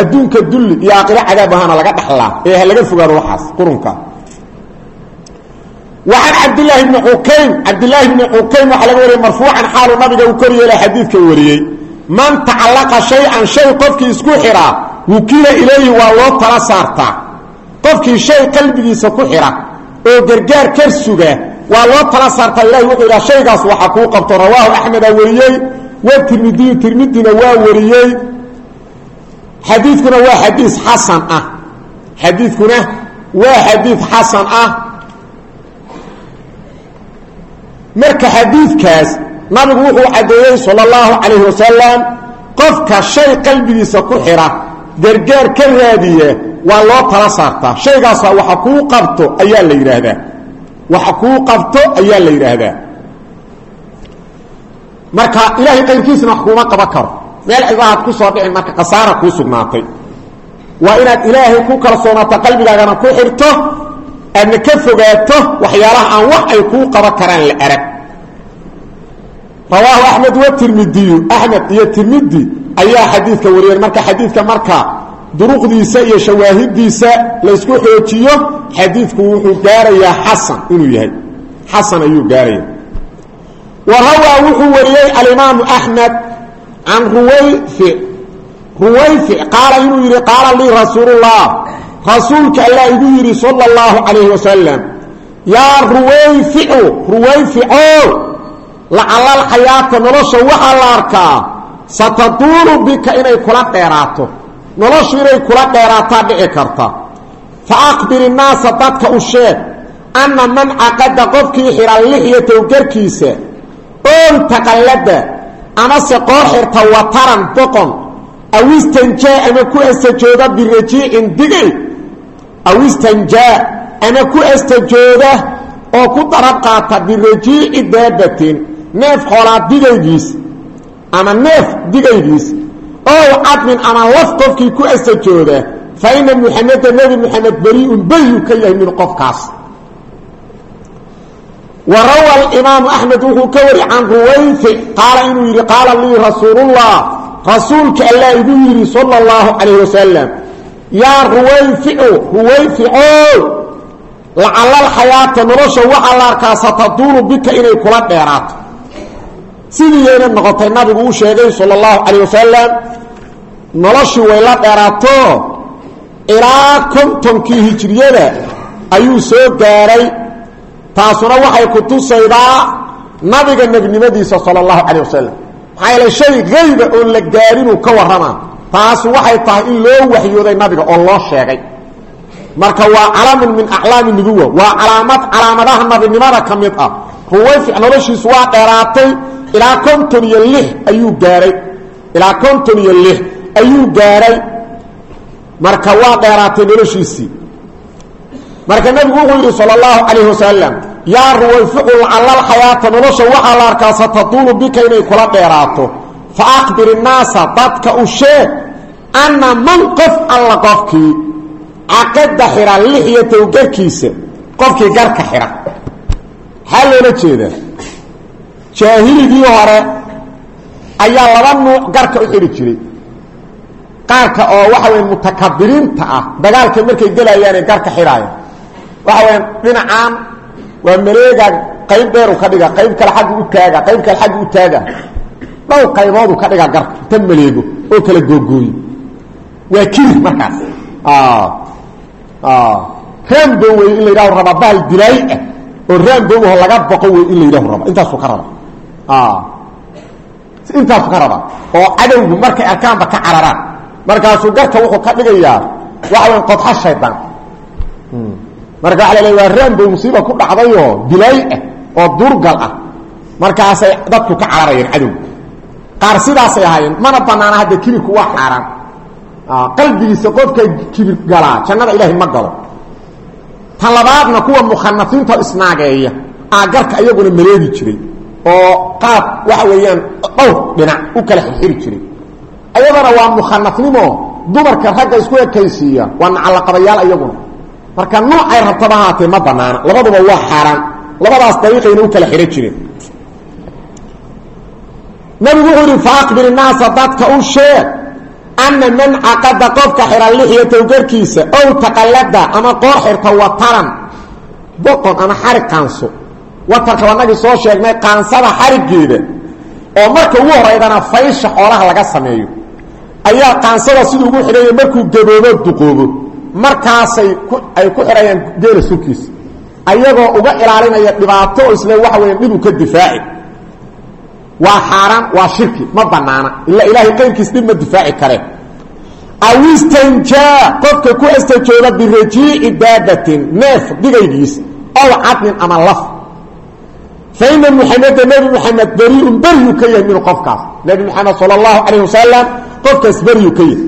adduunka dulli iyo aakhiro cadaab ahaana laga dhaxlaa ee laga fogaado waxaas qurunkaa waan cabdlaahi bni ukaym cabdilaahi bni cukaym waxaa laga wariyey marfuucan xaalu nabiga uu kor yeelay xadiidka wariyey man tacalaqa shay-an shay qofkii isku xidhaa wukiila ilayhi waa loo tala saartaa. Qofkii shay qalbigiisa ku xidha oo gargaar kar suga waa loo tala saartaa ilahi wuxuu idhaha shaygaas waxaa kuu qabto rawaahu axmedaa wariyey wa tirmidiyu tirmidina waa wariyey. Xadiidkuna waa xadii xasan ah. Xadiidkuna waa xadiid xasan ah. Marka xadiidkaas nabigu wuxuu caddeeyey sala اllahu calayhi wasalam qofka shay qalbigiisa ku xidha gargaar ka raadiya waa loo tala saartaa. Shaygaasa waxa kuu qabto ayaa la yidhaahdaa. Waxa kuu qabto ayaa la yidhaahdaa. Marka ilaahay qayrkiisna wax kuuma qaban karo. Meel cibaahad ku soo dhicin marka khasaara kuu sugnaatay. Waa inaad ilaahay ku kalsoonaato qalbigaagana ku xidhto aadna ka fogaato waxyaalaha aan wax ay kuu qaban karaan la arag. Rawaahu axmed watirmidiyu axmed iyo tirmidi ayaa xadiidka wariyeen marka xadiidka marka duruqdiisa iyo shawaahidiisa laysku xoojiyo xadiidku wuxuu gaarayaa xasan inuu yahay. Xasan ayuu gaaraya. Warawaa wuxuu wariyey alimaamu axmed can ruwayfi. Ruwayfi qaala inuu yidhi qaala lii rasuulullah. Rasuulka ayaa igu yidhi sala اllahu calayhi wasalam yaa ruwayficu ruwayfico lacala alxayaata nolosha waxaa la arkaa sataduulu bika inay kula dheeraato noloshu inay kula dheeraataa dhici karta fa aqbir innaasa dadka u sheeg anna man caqada qofkii xidha lixyatow garkiisa oon taqallada amase qoor xirta wataran boqon aw istanjaa ama ku astajooda birajiicin digay aw istanjaa ama ku astajooda oo ku darab qaata birajiici daabatin neef xoolaa digaygiis ama neef digaygiis ow cadmin ama laf qofkii ku astajooda fa ina muxameda nebi muxamed beriiun beriyu ka yahay min qofkaas. Wa rawa alimaamu axmed wuxuu ka wari can ruwayfi qaala inuu yidhi qaala lii rasuulullah rasuulka allaa igu yidhi sala اllahu calayh wasalam yaa ruwayficu ruwayfico lacala alxayaata nolosha waxaa la arkaa sataduulu bika inay kula dheeraato sidiiyayna noqotay nabigu uu sheegay sala اllahu calayh wasalam noloshii way la dheeraato. Ilaa kontonkii hijriyada ayuu soo gaaray. Taasuna waxay ku tusaydaa nabiga nebinimadiisa sala اllahu calayh wasalam maxaa yeele shay hayba oon la gaarinuu ka warramaa taas waxay tahay in loo waxyooday nabiga oo loo sheegay. Marka waa calaamun min aclaami nubuwa waa calaamad calaamadaha nabinimada ka mid ah. Ruwayfic noloshiisu waa dheeraatay ilaa konton iyo lix ayuu gaaray. Ilaa konton iyo lix ayuu gaaray. Marka waa dheeraatay noloshiisii. Marka nabigu wuxuu yidhi sal اllahu calayh wasalam yaa ruwayficu lacala alxayaata nolosha waxaa la arkaa sataduulu bika inay kula dheeraato. Fa aqbir innaasa dadka u sheeg anna man qof alla qofkii caqada xidha lixyatow garkiisa qofkii garka xidha maxaa loola jeedaa jaahiligii hore ayaa laba nuuc garka u xidhi jiray. Qaarka oo waxa weya mutakabiriinta ah dagaalka markay gelayaanay garka xidhaaya. Waxa weya dhinacaan waa mareegaan qayb dheeru ka dhiga qayb kale xagga u taaga qayb kale xagga u taaga. Dhowr qayboodu ka dhiga garka ta maleego oo kala googooyo waa kiri markaas. Raambo wey in la yidhaho raba bahal ah oo raambogaho laga boqo wey in la yidhaho raba intaasuu ka raba intaasu ka raba oo cadowgu markay arkaanba ka cararaan markaasuu garka wuxuu ka dhigayaa waxa weya qodxa shaydaan marka waa la le waa raambow musiiba ku dhacdayoo dilaay ah oo duurgal ah. Markaasay dadku ka cararayeen cadowgu. Qaar sidaasay ahaayeen mana banaana hadda kibirku waa xaaraan. Qalbigiisa qofka kibir galaa jannada ilaahay ma galo. Tan kuwa mukhanasiinta isnaageeya aa iyaguna maleegi jiray oo qaab waxa weeyaan dhowr dhinac u kala xirxiri jiray. Ayadana waa mukhanasnimo dumarka ragga isku ekaysiiya waa nacalaqabayaal iyaguna. Marka noocay rabtaba haatee ma banaana labaduba waa xaaraan. Labadaas dariiqayna u kala xidhan jireen nabigu wuxuu ihi faaqbir naasa dadka u sheeg ana man caqada qofka xihan lixyatow garkiisa ow taqallada ama qoor xirta wataran boqon ama xarig qaanso watarka wanagii soo sheegnay qaansada xarigeeda oo marka ugu horeydana faysha xoolaha laga sameeyo. Ayaa qaansada siduu ugu xidhanya markuu gaboobo duqoobo. Markaasay ay ku xidhayaan geela sulkiisa ayagoo uga ilaalinaya dhibaato oo isle waxa weya dhib u ka difaaci. Waa xaaraan waa shirki ma banaana ila ilaahay qayrkiis dhib ma difaaci kareen aw istanjaa qofka ku astajooda birajiici daabatin neef digaygiis ow cadnin ama laf fa ina muxameda nebi muxamed beriun beryu ka yahay minhu qofkaas. Nebi moxamed sala allahu calayh wasalam qofkaas beryu ka yahay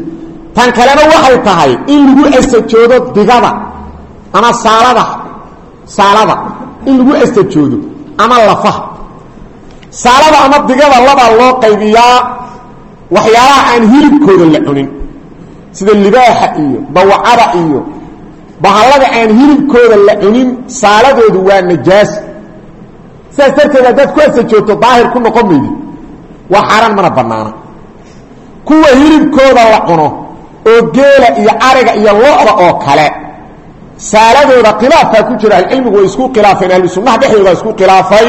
tan kalena waxay tahay in lagu astajoodo digada ama saalada saalada. In lagu astajoodo ama lafaha. Saalada ama digada labaa loo qaybiyaa waxyaalaha aan hilibkooda la cunin. Sida libaaxa iyo dawacada iyo bahallada aan hilibkooda la cunin saaladoodu waa najaas sidaas darteed haddaad ku asajoogto daahir ku noqon maydi waa xaaraan mana banaana kuwa hilibkooda la cuno oo geela iyo ariga iyo lo-da oo kale saaladooda khilaafkaa ku jira. Ahlucilmigu way isku khilaafeen ahlu sunnaha dhexdooda isku khilaafay.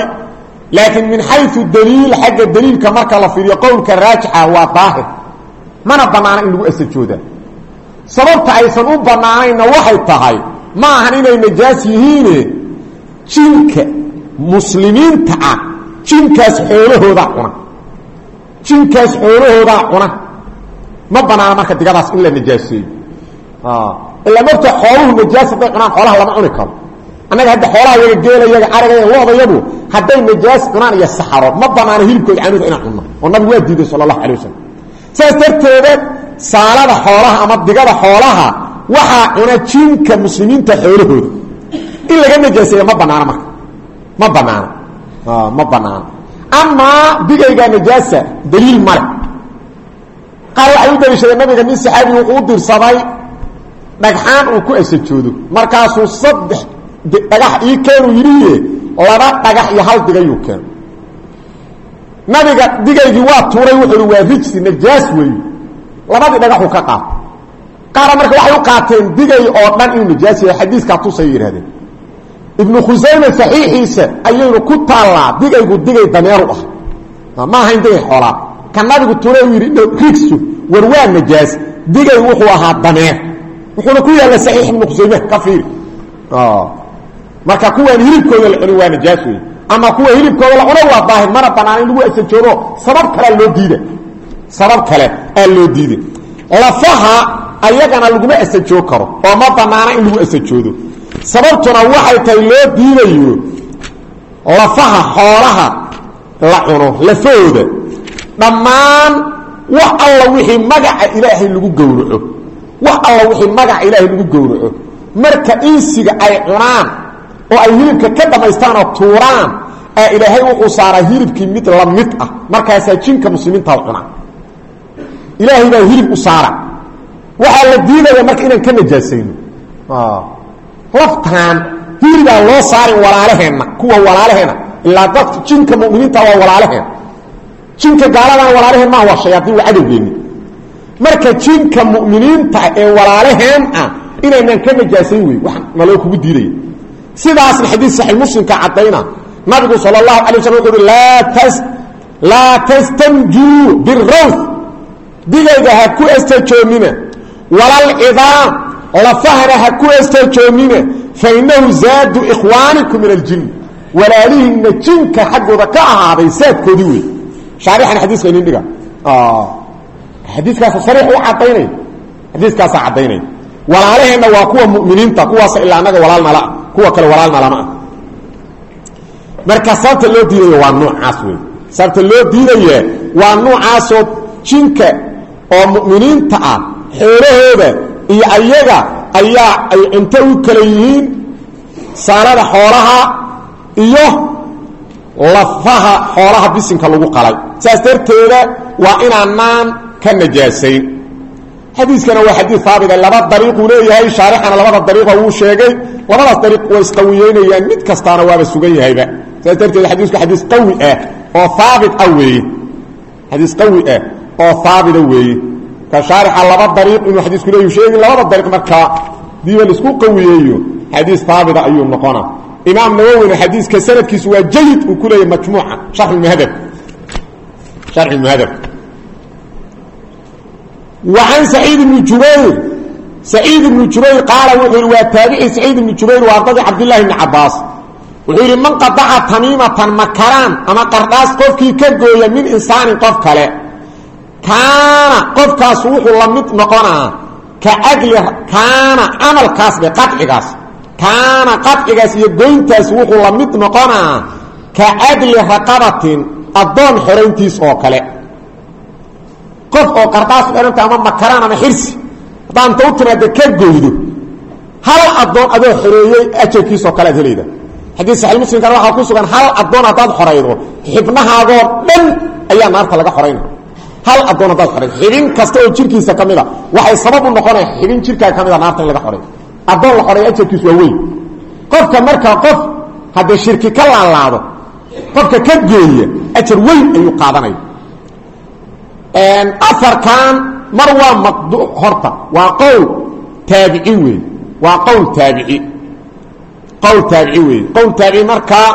Laakiin min xayu daliil xagga daliilka marka la fiiriyo qowlka raajixa waa daahir. Mana banaana in lagu asajooda sababta aysan u banaanaynna waxay tahay ma inay najaas yihiine jinka muslimiinta ah jinkaas xoolahoodaa cuna. Jinkaas xoolahoodaa cuna. Ma banaana marka digadaas in la najaaseeyo. Ilaa marta xooluhu najaas hadday cunaan xoolaha lama cuni karo. Annaga hadda xoolaha yaga geela yaga ariga yaga looda yagu hadday najaas cunaan iyo saxaro ma banaano hilibkooda canuda inaan cunno. Oo nabigu waa diiday sala allahu alay wasalam saas darteeda saalada xoolaha ama digada xoolaha waxaa cuna jinka muslimiinta xoolahooda. In laga ma banaano ma banaano amaa digayga najaasa daliil male qaar waxay u daliishadeen nabiga nin saxaabi wuxuu u dirsaday dhagxaan uu ku asajoodo. Markaasuu saddex dhagax ii keenuu yidhiye laba dhagax iyo hal digayuu keeno nabiga digaygii waa tuuray wuxuu waa rijsi najaas weeye labadii dhagaxuu ka qaato qaara marka waxay u qaateen digay oo dhan inuu najaas yahay xadiiskaa ibnu khusayme saxiixiisa ayaynu ku taallaa digaygu digay dameeru ah. Ma ahayn digay xoolaa ka nabigu tuuray uu yidhi rigsu war waa najaas. Digay wuxuu ahaa dameer. Wuxuuna ku yaalla saxiix ibnu khusayme ka fiiri. Marka kuwaan hilibkooda la cunin waa najaas wey ama kuwa hilibkooda la cuno waa daahir mana banaana in lagu asajoodo sabab kalea loo diida sabab kale aa loo diiday. Lafaha ayagana laguma sababtuna waxay tahay loo diidayo lafaha xoolaha la cuno lafahooda. Dhammaan wax alla wixii magaca ilaahay lagu gowraco. Wax alla wixii magaca ilaahay lagu gowraco. Marka insiga ay cunaan oo ay hilibka ka dhammaystaan oo tuuraan aa ilaahay wuxuu saaraa hilibkii mid la mid ah. Markaasaa jinka muslimiinta la cunaa. Ilaahay baa hilib u saara waxaa la diidaya marka inaan ka najaasayno laftaan hilibaa loo saarin walaalaheenna kuwa walaalaheenna ilaa dadka jinka muminiinta waa walaalaheen jinka gaaladana walaalaheen waa shayaaiin waa cadowgeenni marka jinka muminiinta ee walaalaheen ah ka najaasayn wey wax naloo kugu diidaya sidaasna xadiid saxiix muslimka caddayna nabigu sal اlahu alay waslam wuxu uhi laa tas laa tastanjuu birawth digayga ha ku estajoomina walalcidaam lafahana ha ku estajoomina fainahu zaadu ikhwaanikum min aljin walaalihiinna jinka xaggooda ka ahaaday saadkoodii wey shaarixan xadiiska inin dhiga. Xadiikaasa sariix u caddaynaya xadiiskaasa caddaynaya walaalaheenna waa kuwa muminiinta kuwaas ilaa anaga walaal nala kuwa kale walaal nalama ah. Marka sababta loo diidaya waa noocaas wey sababta loo diidaya waa noocaasoo jinka oo mu'miniinta ah xoolahooda iyo ayaga ayaa ay cunto u kala yihiin saalada xoolaha iyo lafaha xoolaha bisinka lagu qalay. Saas darteeda waa inaanaan ka najaasayn xadiiskana waa xadiid haabita laba dariiquu leeyahay shaarixana labada dariiqa wuu sheegay. Labadaas dariiq way isqawiyeynayaan mid kastaana waaba sugan yahayba. Saas darteed xadiisku xadiis qawi ah oo haabit ah weeye. Qawi ah oo haabita weeye ka shaarixa laba dariiq inuu xadiisku leeyu sheegi labada dariiq markaa diiba la isku qawiyeeyo xadiis haabita ayuu noqona imaam nawowina xadiiska sanadkiisu waa jayid uu ku leeyahy majmuuca sharxulmuhadab sharxulmuhadab wa can saciid ibni jubayr saciid ibni jubayr qaala wuxuu yidhi waa taabici saciid ibni jubayr waa ardadii cabdillahi ibni cabaas wuxuu yidhi man qadaca tamiimatan makaraan ama qardhaas qofkii ka gooya min insaanin qof kale kaana qofkaas wuxuu la mid noqonaa ka agli kaana camalkaas dhe qadcigaas. Kaana qadcigaas iyo goyntaas wuxuu la mid noqonaa ka agli raqabatin addoon xorayntiis oo kale. Qof oo qardhaas dheranta ama makaraan ama xirsi haddaan ta u timaada ka goydo hal addoon adoo xoreeyey ajarkiisoo kale ad helayda. Xadiis saxiix muslimkana waxaa ku sugan hal addoon haddaad xoraydo xibnahaagoo dhan ayaa naarta laga xorayna hal addoon haddaad xoraydo xibin kasta oo jirkiisa ka mida. Waxay sabab u noqonaya xibin jirkaa ka mida naarta in laga xoray addoon la xoreeyo ajarkiis waa weyn. Qofka markaa qof haddee shirki ka laalaado qofka ka geeya ajar weyn ayuu qaadanaya. Aarkan mar waa maqdu horta waa qowl taabici wey waa qowl taabici. Qowl taabici wey qowl taabici markaa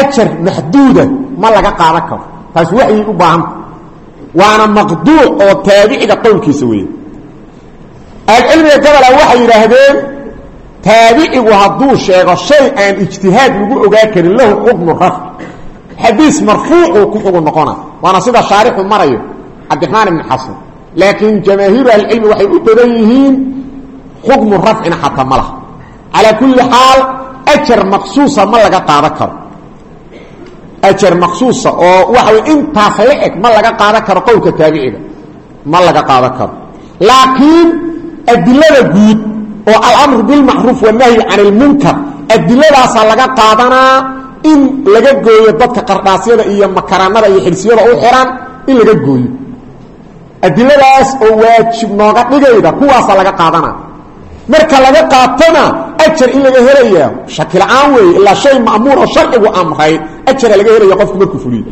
ajar maxduuda ma laga qaadan karo. Taas waxyay u baahanta waana maqduuc oo taabiciga qowlkiisa wey ahlucilmiga gabola waxay yidhaahdeen taabicigu hadduu sheego shay aan ijtihaad lagu ogaa karin lahu xukmu rafc xadiis marfuucuu ku xugu noqona. Waana sida shaarixu marayo cabdiraxmaan ibni xasan. Laakiin jamaahiiru ahlicilmi waxay u badan yihiin xukmu rafcina xataa ma laha. Calaa kulli xaal ajar ma laga qaadan karo ajar maqsuusa oo waxa wey intaas la eg ma laga qaadan karo qowlka taabiciga ma laga qaadan karo laakiin adilada guud oo alamru bilmacruuf wanahyi can ilmunkar adiladaasaa laga qaadanaa in laga gooyo dadka qardhaasyada iyo makaraanada iyo xirsiyada u xiran in laga gooyo adiladaas oo waajib nooga dhigayda kuwaasaa laga qaadana marka laga qaatona ajar in laga helaya shakila-aan weeye ilaa shay ma'muur oo sharcigu amray ajara laga helaya qofku markuu fuliyo.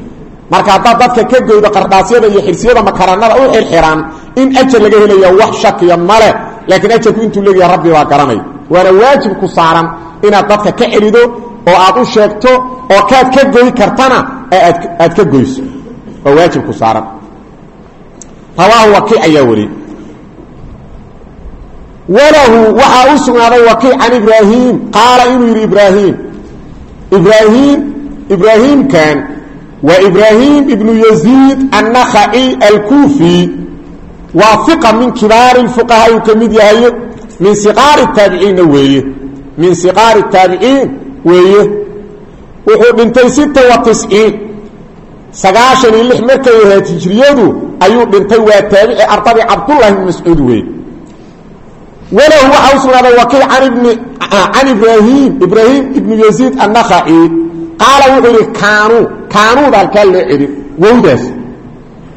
Marka haddaad dadka ka goydo qardhaasyada iyo xirsiyada makaranada u xirxiran in ajar laga helaya wax shakiya male laakiin ajarku intuu leegaya rabbi baa garanay. Waana waajib ku saaran inaad dadka ka celido oo aad u sheegto oo kaad ka goy kartana aad ka goyso. Waa waajib ku saaran. Rawaahu wakiic ayaa wari walahu waxaa u sugnaaday wakiic can ibraahim. Qaala inuu ibraahim ibraahim ibraahimkan waa ibraahim ibnu yaziid annakhaci alkuufi waa iqa min kibaari fuqahaa uu ka mid yahay min siqaari taabiciinna weeye min siqaari taabiciin weeye. Wuxuu dhintay sita wa tisciin sagaashan iyo lix markay ahayd hijriyadu ayuu dhintay waa taabici ardadii cabdullahi bn mascuud wey walahu waxaa u sugnaaday wakiil can ibraahim ibraahim ibnu yaziid annakhaci qaala wuxuu yidhi kaanuu kaanuuda halkaa loo celin wowdaas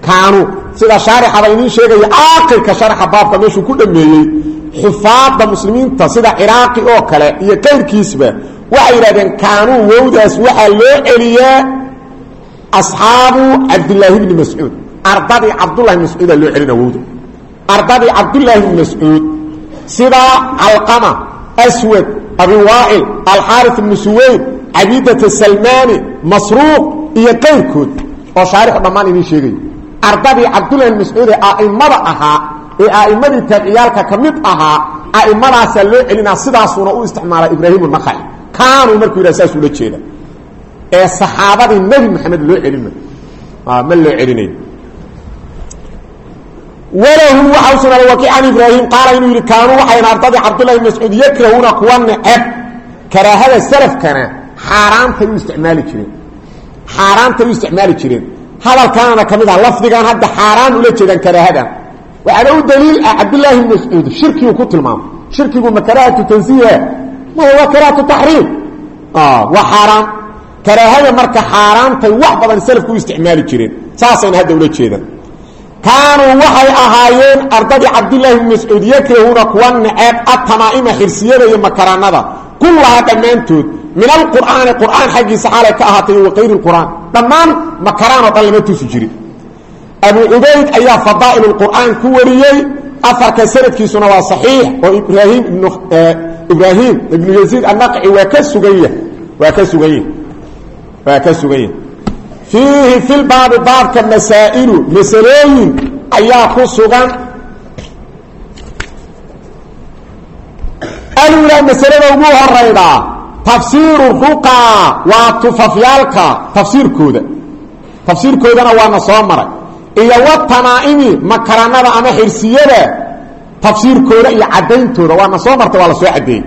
kaanuu sida shaarixaba idiin sheegaya aakirka sharaxa baabka meeshuu ku dhameeyey xufaadda muslimiinta sida ciraaqi oo kale iyo qayrkiisba waxay yidhahdeen kaanuu wowdaas waxaa loo celiyaa asxaabu cabdilaahi bni mascuud ardadii cabdullahi bn mascuudaa loo celina wowda ardadii cabdullaahi bni mascuud sida calqama aswad abi waacil alxaari bnu suweyd cabidata salmaani masruuq iyo qayrkood oo shaarixu dhammaan idiin sheegayo ardadii cabdullahi mascuud ee a'immada ahaa ee a'immadii taabiciyaalka ka mid ahaa a'immadaasaa loo celinaa sidaasuuna u isticmaalaa ibraahim nakaci kaanuu markuu yidhah saasuu la jeeda ee saxaabadii nebi maxamed loo celina ma loo celinayn. Walahu waxaa u sugnaaday wakiic can ibraahim qaala inuu yidhi kaanuu waxayn ardadii cabdullahi mascuud yakrahuuna kuwa neceb. Karaahada salafkana xaaraantay u isticmaali jireen xaaraantay u isticmaali jireen hadalkaanana ka mid ah lafdigan hadda xaaraan ula jeedaan karaahadan waxaana u daliil ah cabdillaahi bn mascuud shirkiguu ku tilmaamay shirkigu ma karaahatu tansiiha maya waa karaahatu taxriim. Waa xaaraan karaahada marka xaaraantay wax badan salafku u isticmaali jireen. Saasayna hadda ula jeedaan kaanuu waxay ahaayeen ardadii cabdillaahi bni mascuud yakrahuuna kuwa naceeb atamaa'ima xirsiyada iyo makaraanada. Kullahaa dhammaantood min alqur'aani qur'aan xaggiisa xaalay ka ahaatay wa kayri lqur'aan dhammaan makaraan oo dhan lama tusi jirin abu cubayd ayaa fadaa'il lqur'aan ku wariyey. Afarka sanadkiisuna waa saxiix oo ibraahim ibn ibraahim ibnu yaziid annaqci waa ka sugan yahay waa ka sugan yahay waa ka sugan yahay fiihi fi lbaabi baabka masaa'ilu masalooyin ayaa ku sugan. Alulaa masalada ugu horaydaa tafsiiru ruqaa waa tufafyaalka tafsiirkooda. Tafsiirkoodana waana soo maray. Iyo watanaa'imi makaranada ama xirsiyada tafsiirkooda iyo caddayntooda waana soo marta waa la soo caddeeyey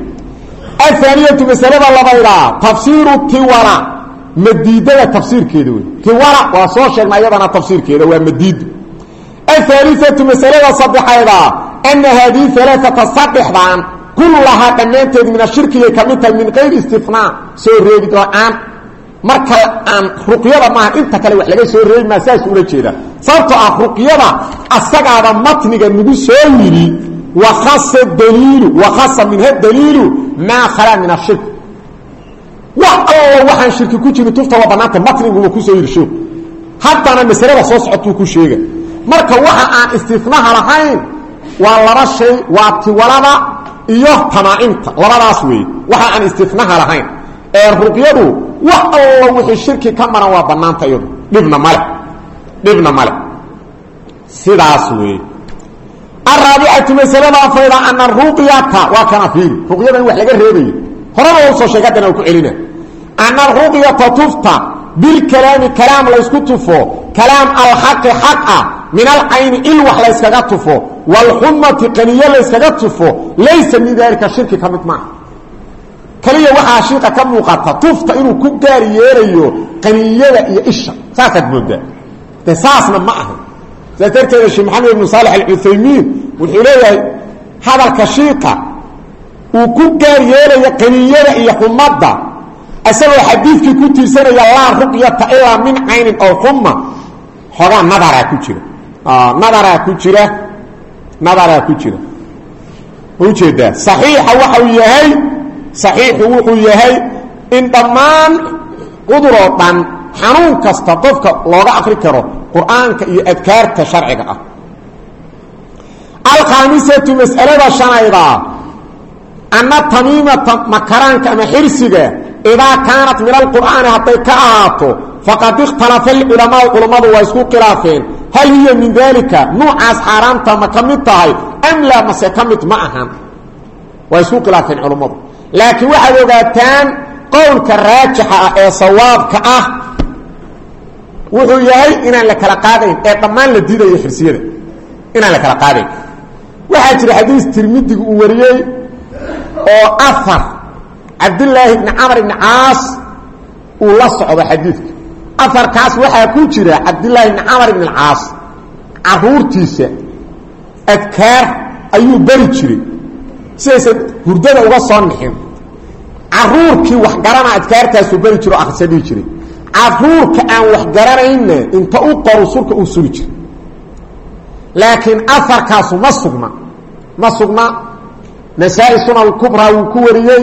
ahaaniyatu masalada labaydaa tafsiiru tiwala madiidada tafsiirkeeda wey tiwala waa soo sheegna iyadana tafsiirkeeda waa madiido ahaaliatu masalada saddexeeda ana haadihi alaaata saddexdan kullahaa dhammaanteed min ashirkigay ka mid tahay min kayri istinaa soo reebid marka aan ruqyada maaha inta kale wax laga soo reebi maa saas ula jeeda. Sababtoo ah ruqyada asagaada matniga nagu soo yidhi wakhasa daliilu wakhasa minha daliilu maa khalaa min ashirk wax allo waxaan shirki ku jirin tufta waa banaanta matniguba ku soo sheeku haddana masalada soo socotuu ku sheega. Marka waxa aan istinaha lahayn waa laba shay waa tiwalada iyo tamaa'imta labadaas weeye waxa aan istinaha lahayn. Ee ruqyadu wax allo wixii shirki ka maran waa banaanta iyadu. Dhibna male. Dhibna male. Sidaas weeye. Araabicatu masalada afayda ana ruqyata waa kana fiiri. Ruqyada in wax laga reebayo. Horaba u soo sheeg haddana ku celina ana ruqyata tufta bilkalaami kalaam laysku tufo. Kalaam alxaqi xaq ah min alcayni il wax layskaga tufo waalxumati qaniyo layskaga tufo. Laysa min daalika shirki ka mid maaha. Kaliya waxaa shiiqa ka muuqata tufta inuu ku gaar yeelayo qaniyada iyo isha. Saasaad moodaa. De saasna ma aha. Saas darteeda sheekh maxamed ibnu saalex alcuthaymiin isagoo xadiidkii ku tiirsanaya laa ruqyata ilaa min caynin ow xuma xoogaa nadaraa ku jira. Nadaraa ku jira. Nadaraa ku jira. Ujeedaa saxiixa waxau yahay saxiixu wuxuu yahay in dhammaan cudur oo dhan xanuun kasta qofka looga akri karo qur'aanka iyo adkaarta sharciga ah. Alkhaamisatu mas'alada shanayda anna tamiimata makaraanka ama xirsiga idaa kaanat min alqur'aani hadday ka ahaato faqad ikhtalafa alculamaau culammadu waa isku khilaafeen hal hiya min daalika nuucaas xaaraamta ma ka mid tahay am laa mase ka mid ma ahan waa isku khilaafeen culammadu laakiin waxaad ogaataan qowlka raajixa ah ee sawaabka ah wuxuu yahay inaan la kala qaadayn ee dhammaan la diidayo oo afar cabdillaahi bni camar ibni caas uu la socdo xadiidka. Afarkaas waxaa ku jira cabdillaahi bni camar ibni caas caruurtiisa adkaar ayuu beri jiray. Sidaysan hurdada uga soo nixin. Caruurkii wax garana adkaartaasuu beri jiro akrisa dhihi jiray. Caruurka aan wax garanayna inta u qoru surka uu suri jiray. Laakiin afarkaasu ma sugna ma sugna nasaa-i sunan kubraa wuu ku wariyey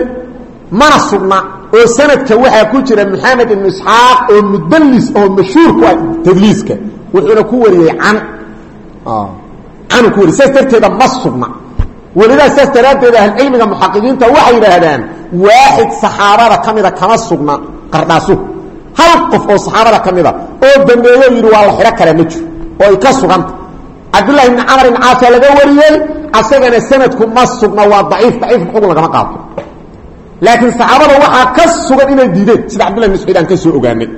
mana sugna oo sanadka waxaa ku jira maxamed ibnu isxaaq oo mudallis oo mashhuur ku ah tadliiska wuxuuna ku wariyey can. Canuu ku wariy saas darteeda ma sugna. Welidaa saas daraaddeed ahlucilmiga muxaqiqiinta waxay yidhaahdaan waaxid saxaabada sugna qardhaasu hal qof oo saxaabada ka oo dambeeyo yidhi waa la xidho karaa ma jiro. Oo ay ka suganta. Cabdullahi bni camar ibn caasa laga wariyey asagana sanadku ma waa daciif daciif xukun lagama qaato laakiin saxaabada waxaa ka sugan inay diideen. Sida cabdullahi bn mascuud aan ka soo ogaanay.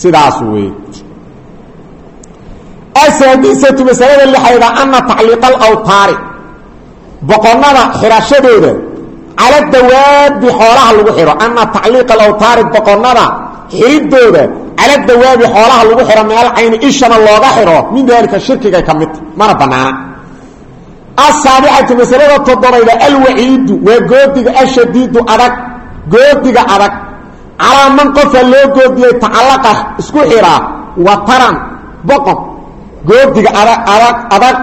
Sidaas weeye. Asaadisatu masalada lixayda ana tacliiqa alawtaari boqonnada xidhashadooda cala dawaabi xoolaha lagu xidho ana tacliiqa alawtaari boqonnada xidhidooda cala dawaabi xoolaha lagu xidho meel cayni ishana looga xidho min daalika shirkigay ka midta mana banaana asaabicatu masalada toddobayda alwaciidu waa goodiga ashadiidu adag goodiga adag. Calaa man qofa loo goodiyey tacallaqa isku xidhaa wataran boqon goodiga adag adag adag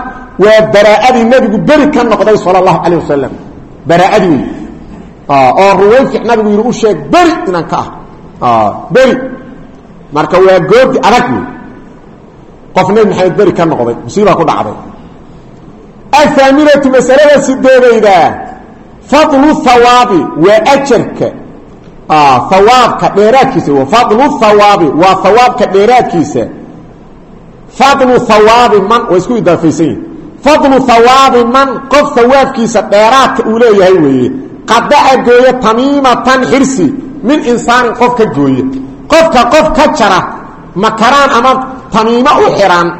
waa baraa'adii nebigu beri ka noqday sala allahu calayh wasalam baraa'adii wey oo ruwayfic nabigu yidhi u sheeg beri inaan ka ah. Beri. Marka waa goodi adag wey qof nebi maxamed beri ka noqday musiibaa ku dhacday ahaaminatu masalada sideedayda fadlu hawaabi waa ajarka hawaabka dheeraadkiisa fadlu hawaabi waa hawaabka dheeraadkiisa fadlu hawaabi man waa isku idaafaysan yihiin fadlu hawaabi man qof hawaabkiisa dheeraadka uu leeyahay weeye qadaca gooye tamiimatan xirsi min insaanin qof ka gooye qofka qof ka jara makaraan ama tamiimo u xihan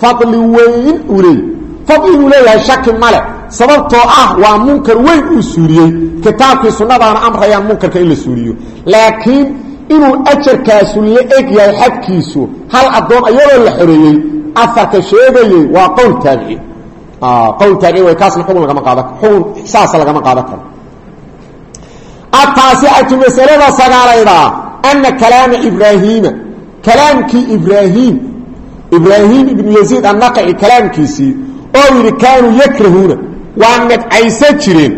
fadli weyn fadli inuu leeyahay shaki male. Sababtoo ah waa munkar weyn uu suuriyey. Kitaabkii sunnadaana amrayaan munkarka in la suuriyo. Laakiin inuu ajarkaasu la eg yahay xadkiisu hal addoon ayadoo la xoreeyey afarka sheegayey waa qowl taabici. Qowl taabici way kaasna xugun lagama qaada xugun saasa lagama qaadan karo. Ataasicatu masalada sagaalayda ana kalaama ibraahiima kalaamkii ibraahim ibraahim ibnu yaziid annaqaci kalaamkiisii oo yidhi kaanuu yakrahuuna. Waa nabcaysa jireen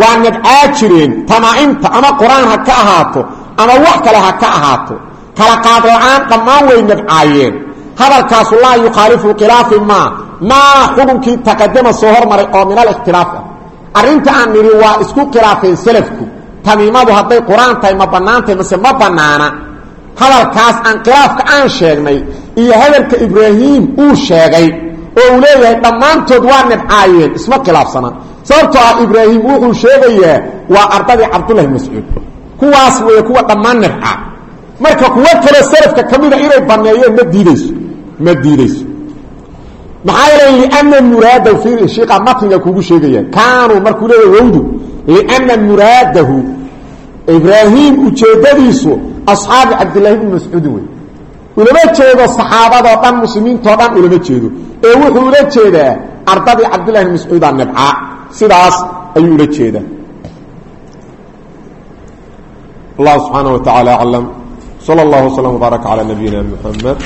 waa nabcaa jireen tamaa'imta ama qur'aan ha ka ahaato ama wax kale ha ka ahaato. Kala qaad la'aan dhammaan way nabcaayeen hadalkaasu laa yukhaalifu khilaafi maa maa xukunkii taqadama soo hormaray oo min alikhtilaaf ah. Arrinta aan nidhi waa isku khilaafeen salafku. Tamiimadu hadday qur'aan tahay ma bannaan tahay mase ma bannaana. Hadalkaas aan khilaafka aan sheegnay iyo hadalka ibraahim uu sheegay oo uu leeyahay dhammaantood waa nabcaayeen isma khilaafsana sababtoo ah ibraahim wuxuu sheegayaa waa ardadii cabdullahi mascuud. Kuwaas weeye kuwa dhammaan nabca marka kuwo kale salafka ka mida inay banneeyeen ma diidayso ma diidayso. Maxaa yeelay liana muraadahu fiiri shiiqa matniga kuugu sheegaya kaanuu markuu leeyahay wowdu liana muraadahu ibraahim ujeeddadiisu asxaabi cabdillaahi bni mascuudin wey ulama jeedo saxaabadoo dhan muslimiintoo dhan ulama jeedo ee wuxuu ula jeedaa ardadii cabdillahibn mascuuda nibca sidaas ayuu ula jeedaa. Allah subxaana wa tacaala aclam. Sal اllah wslm wbaaraka calى nabiyina mxamed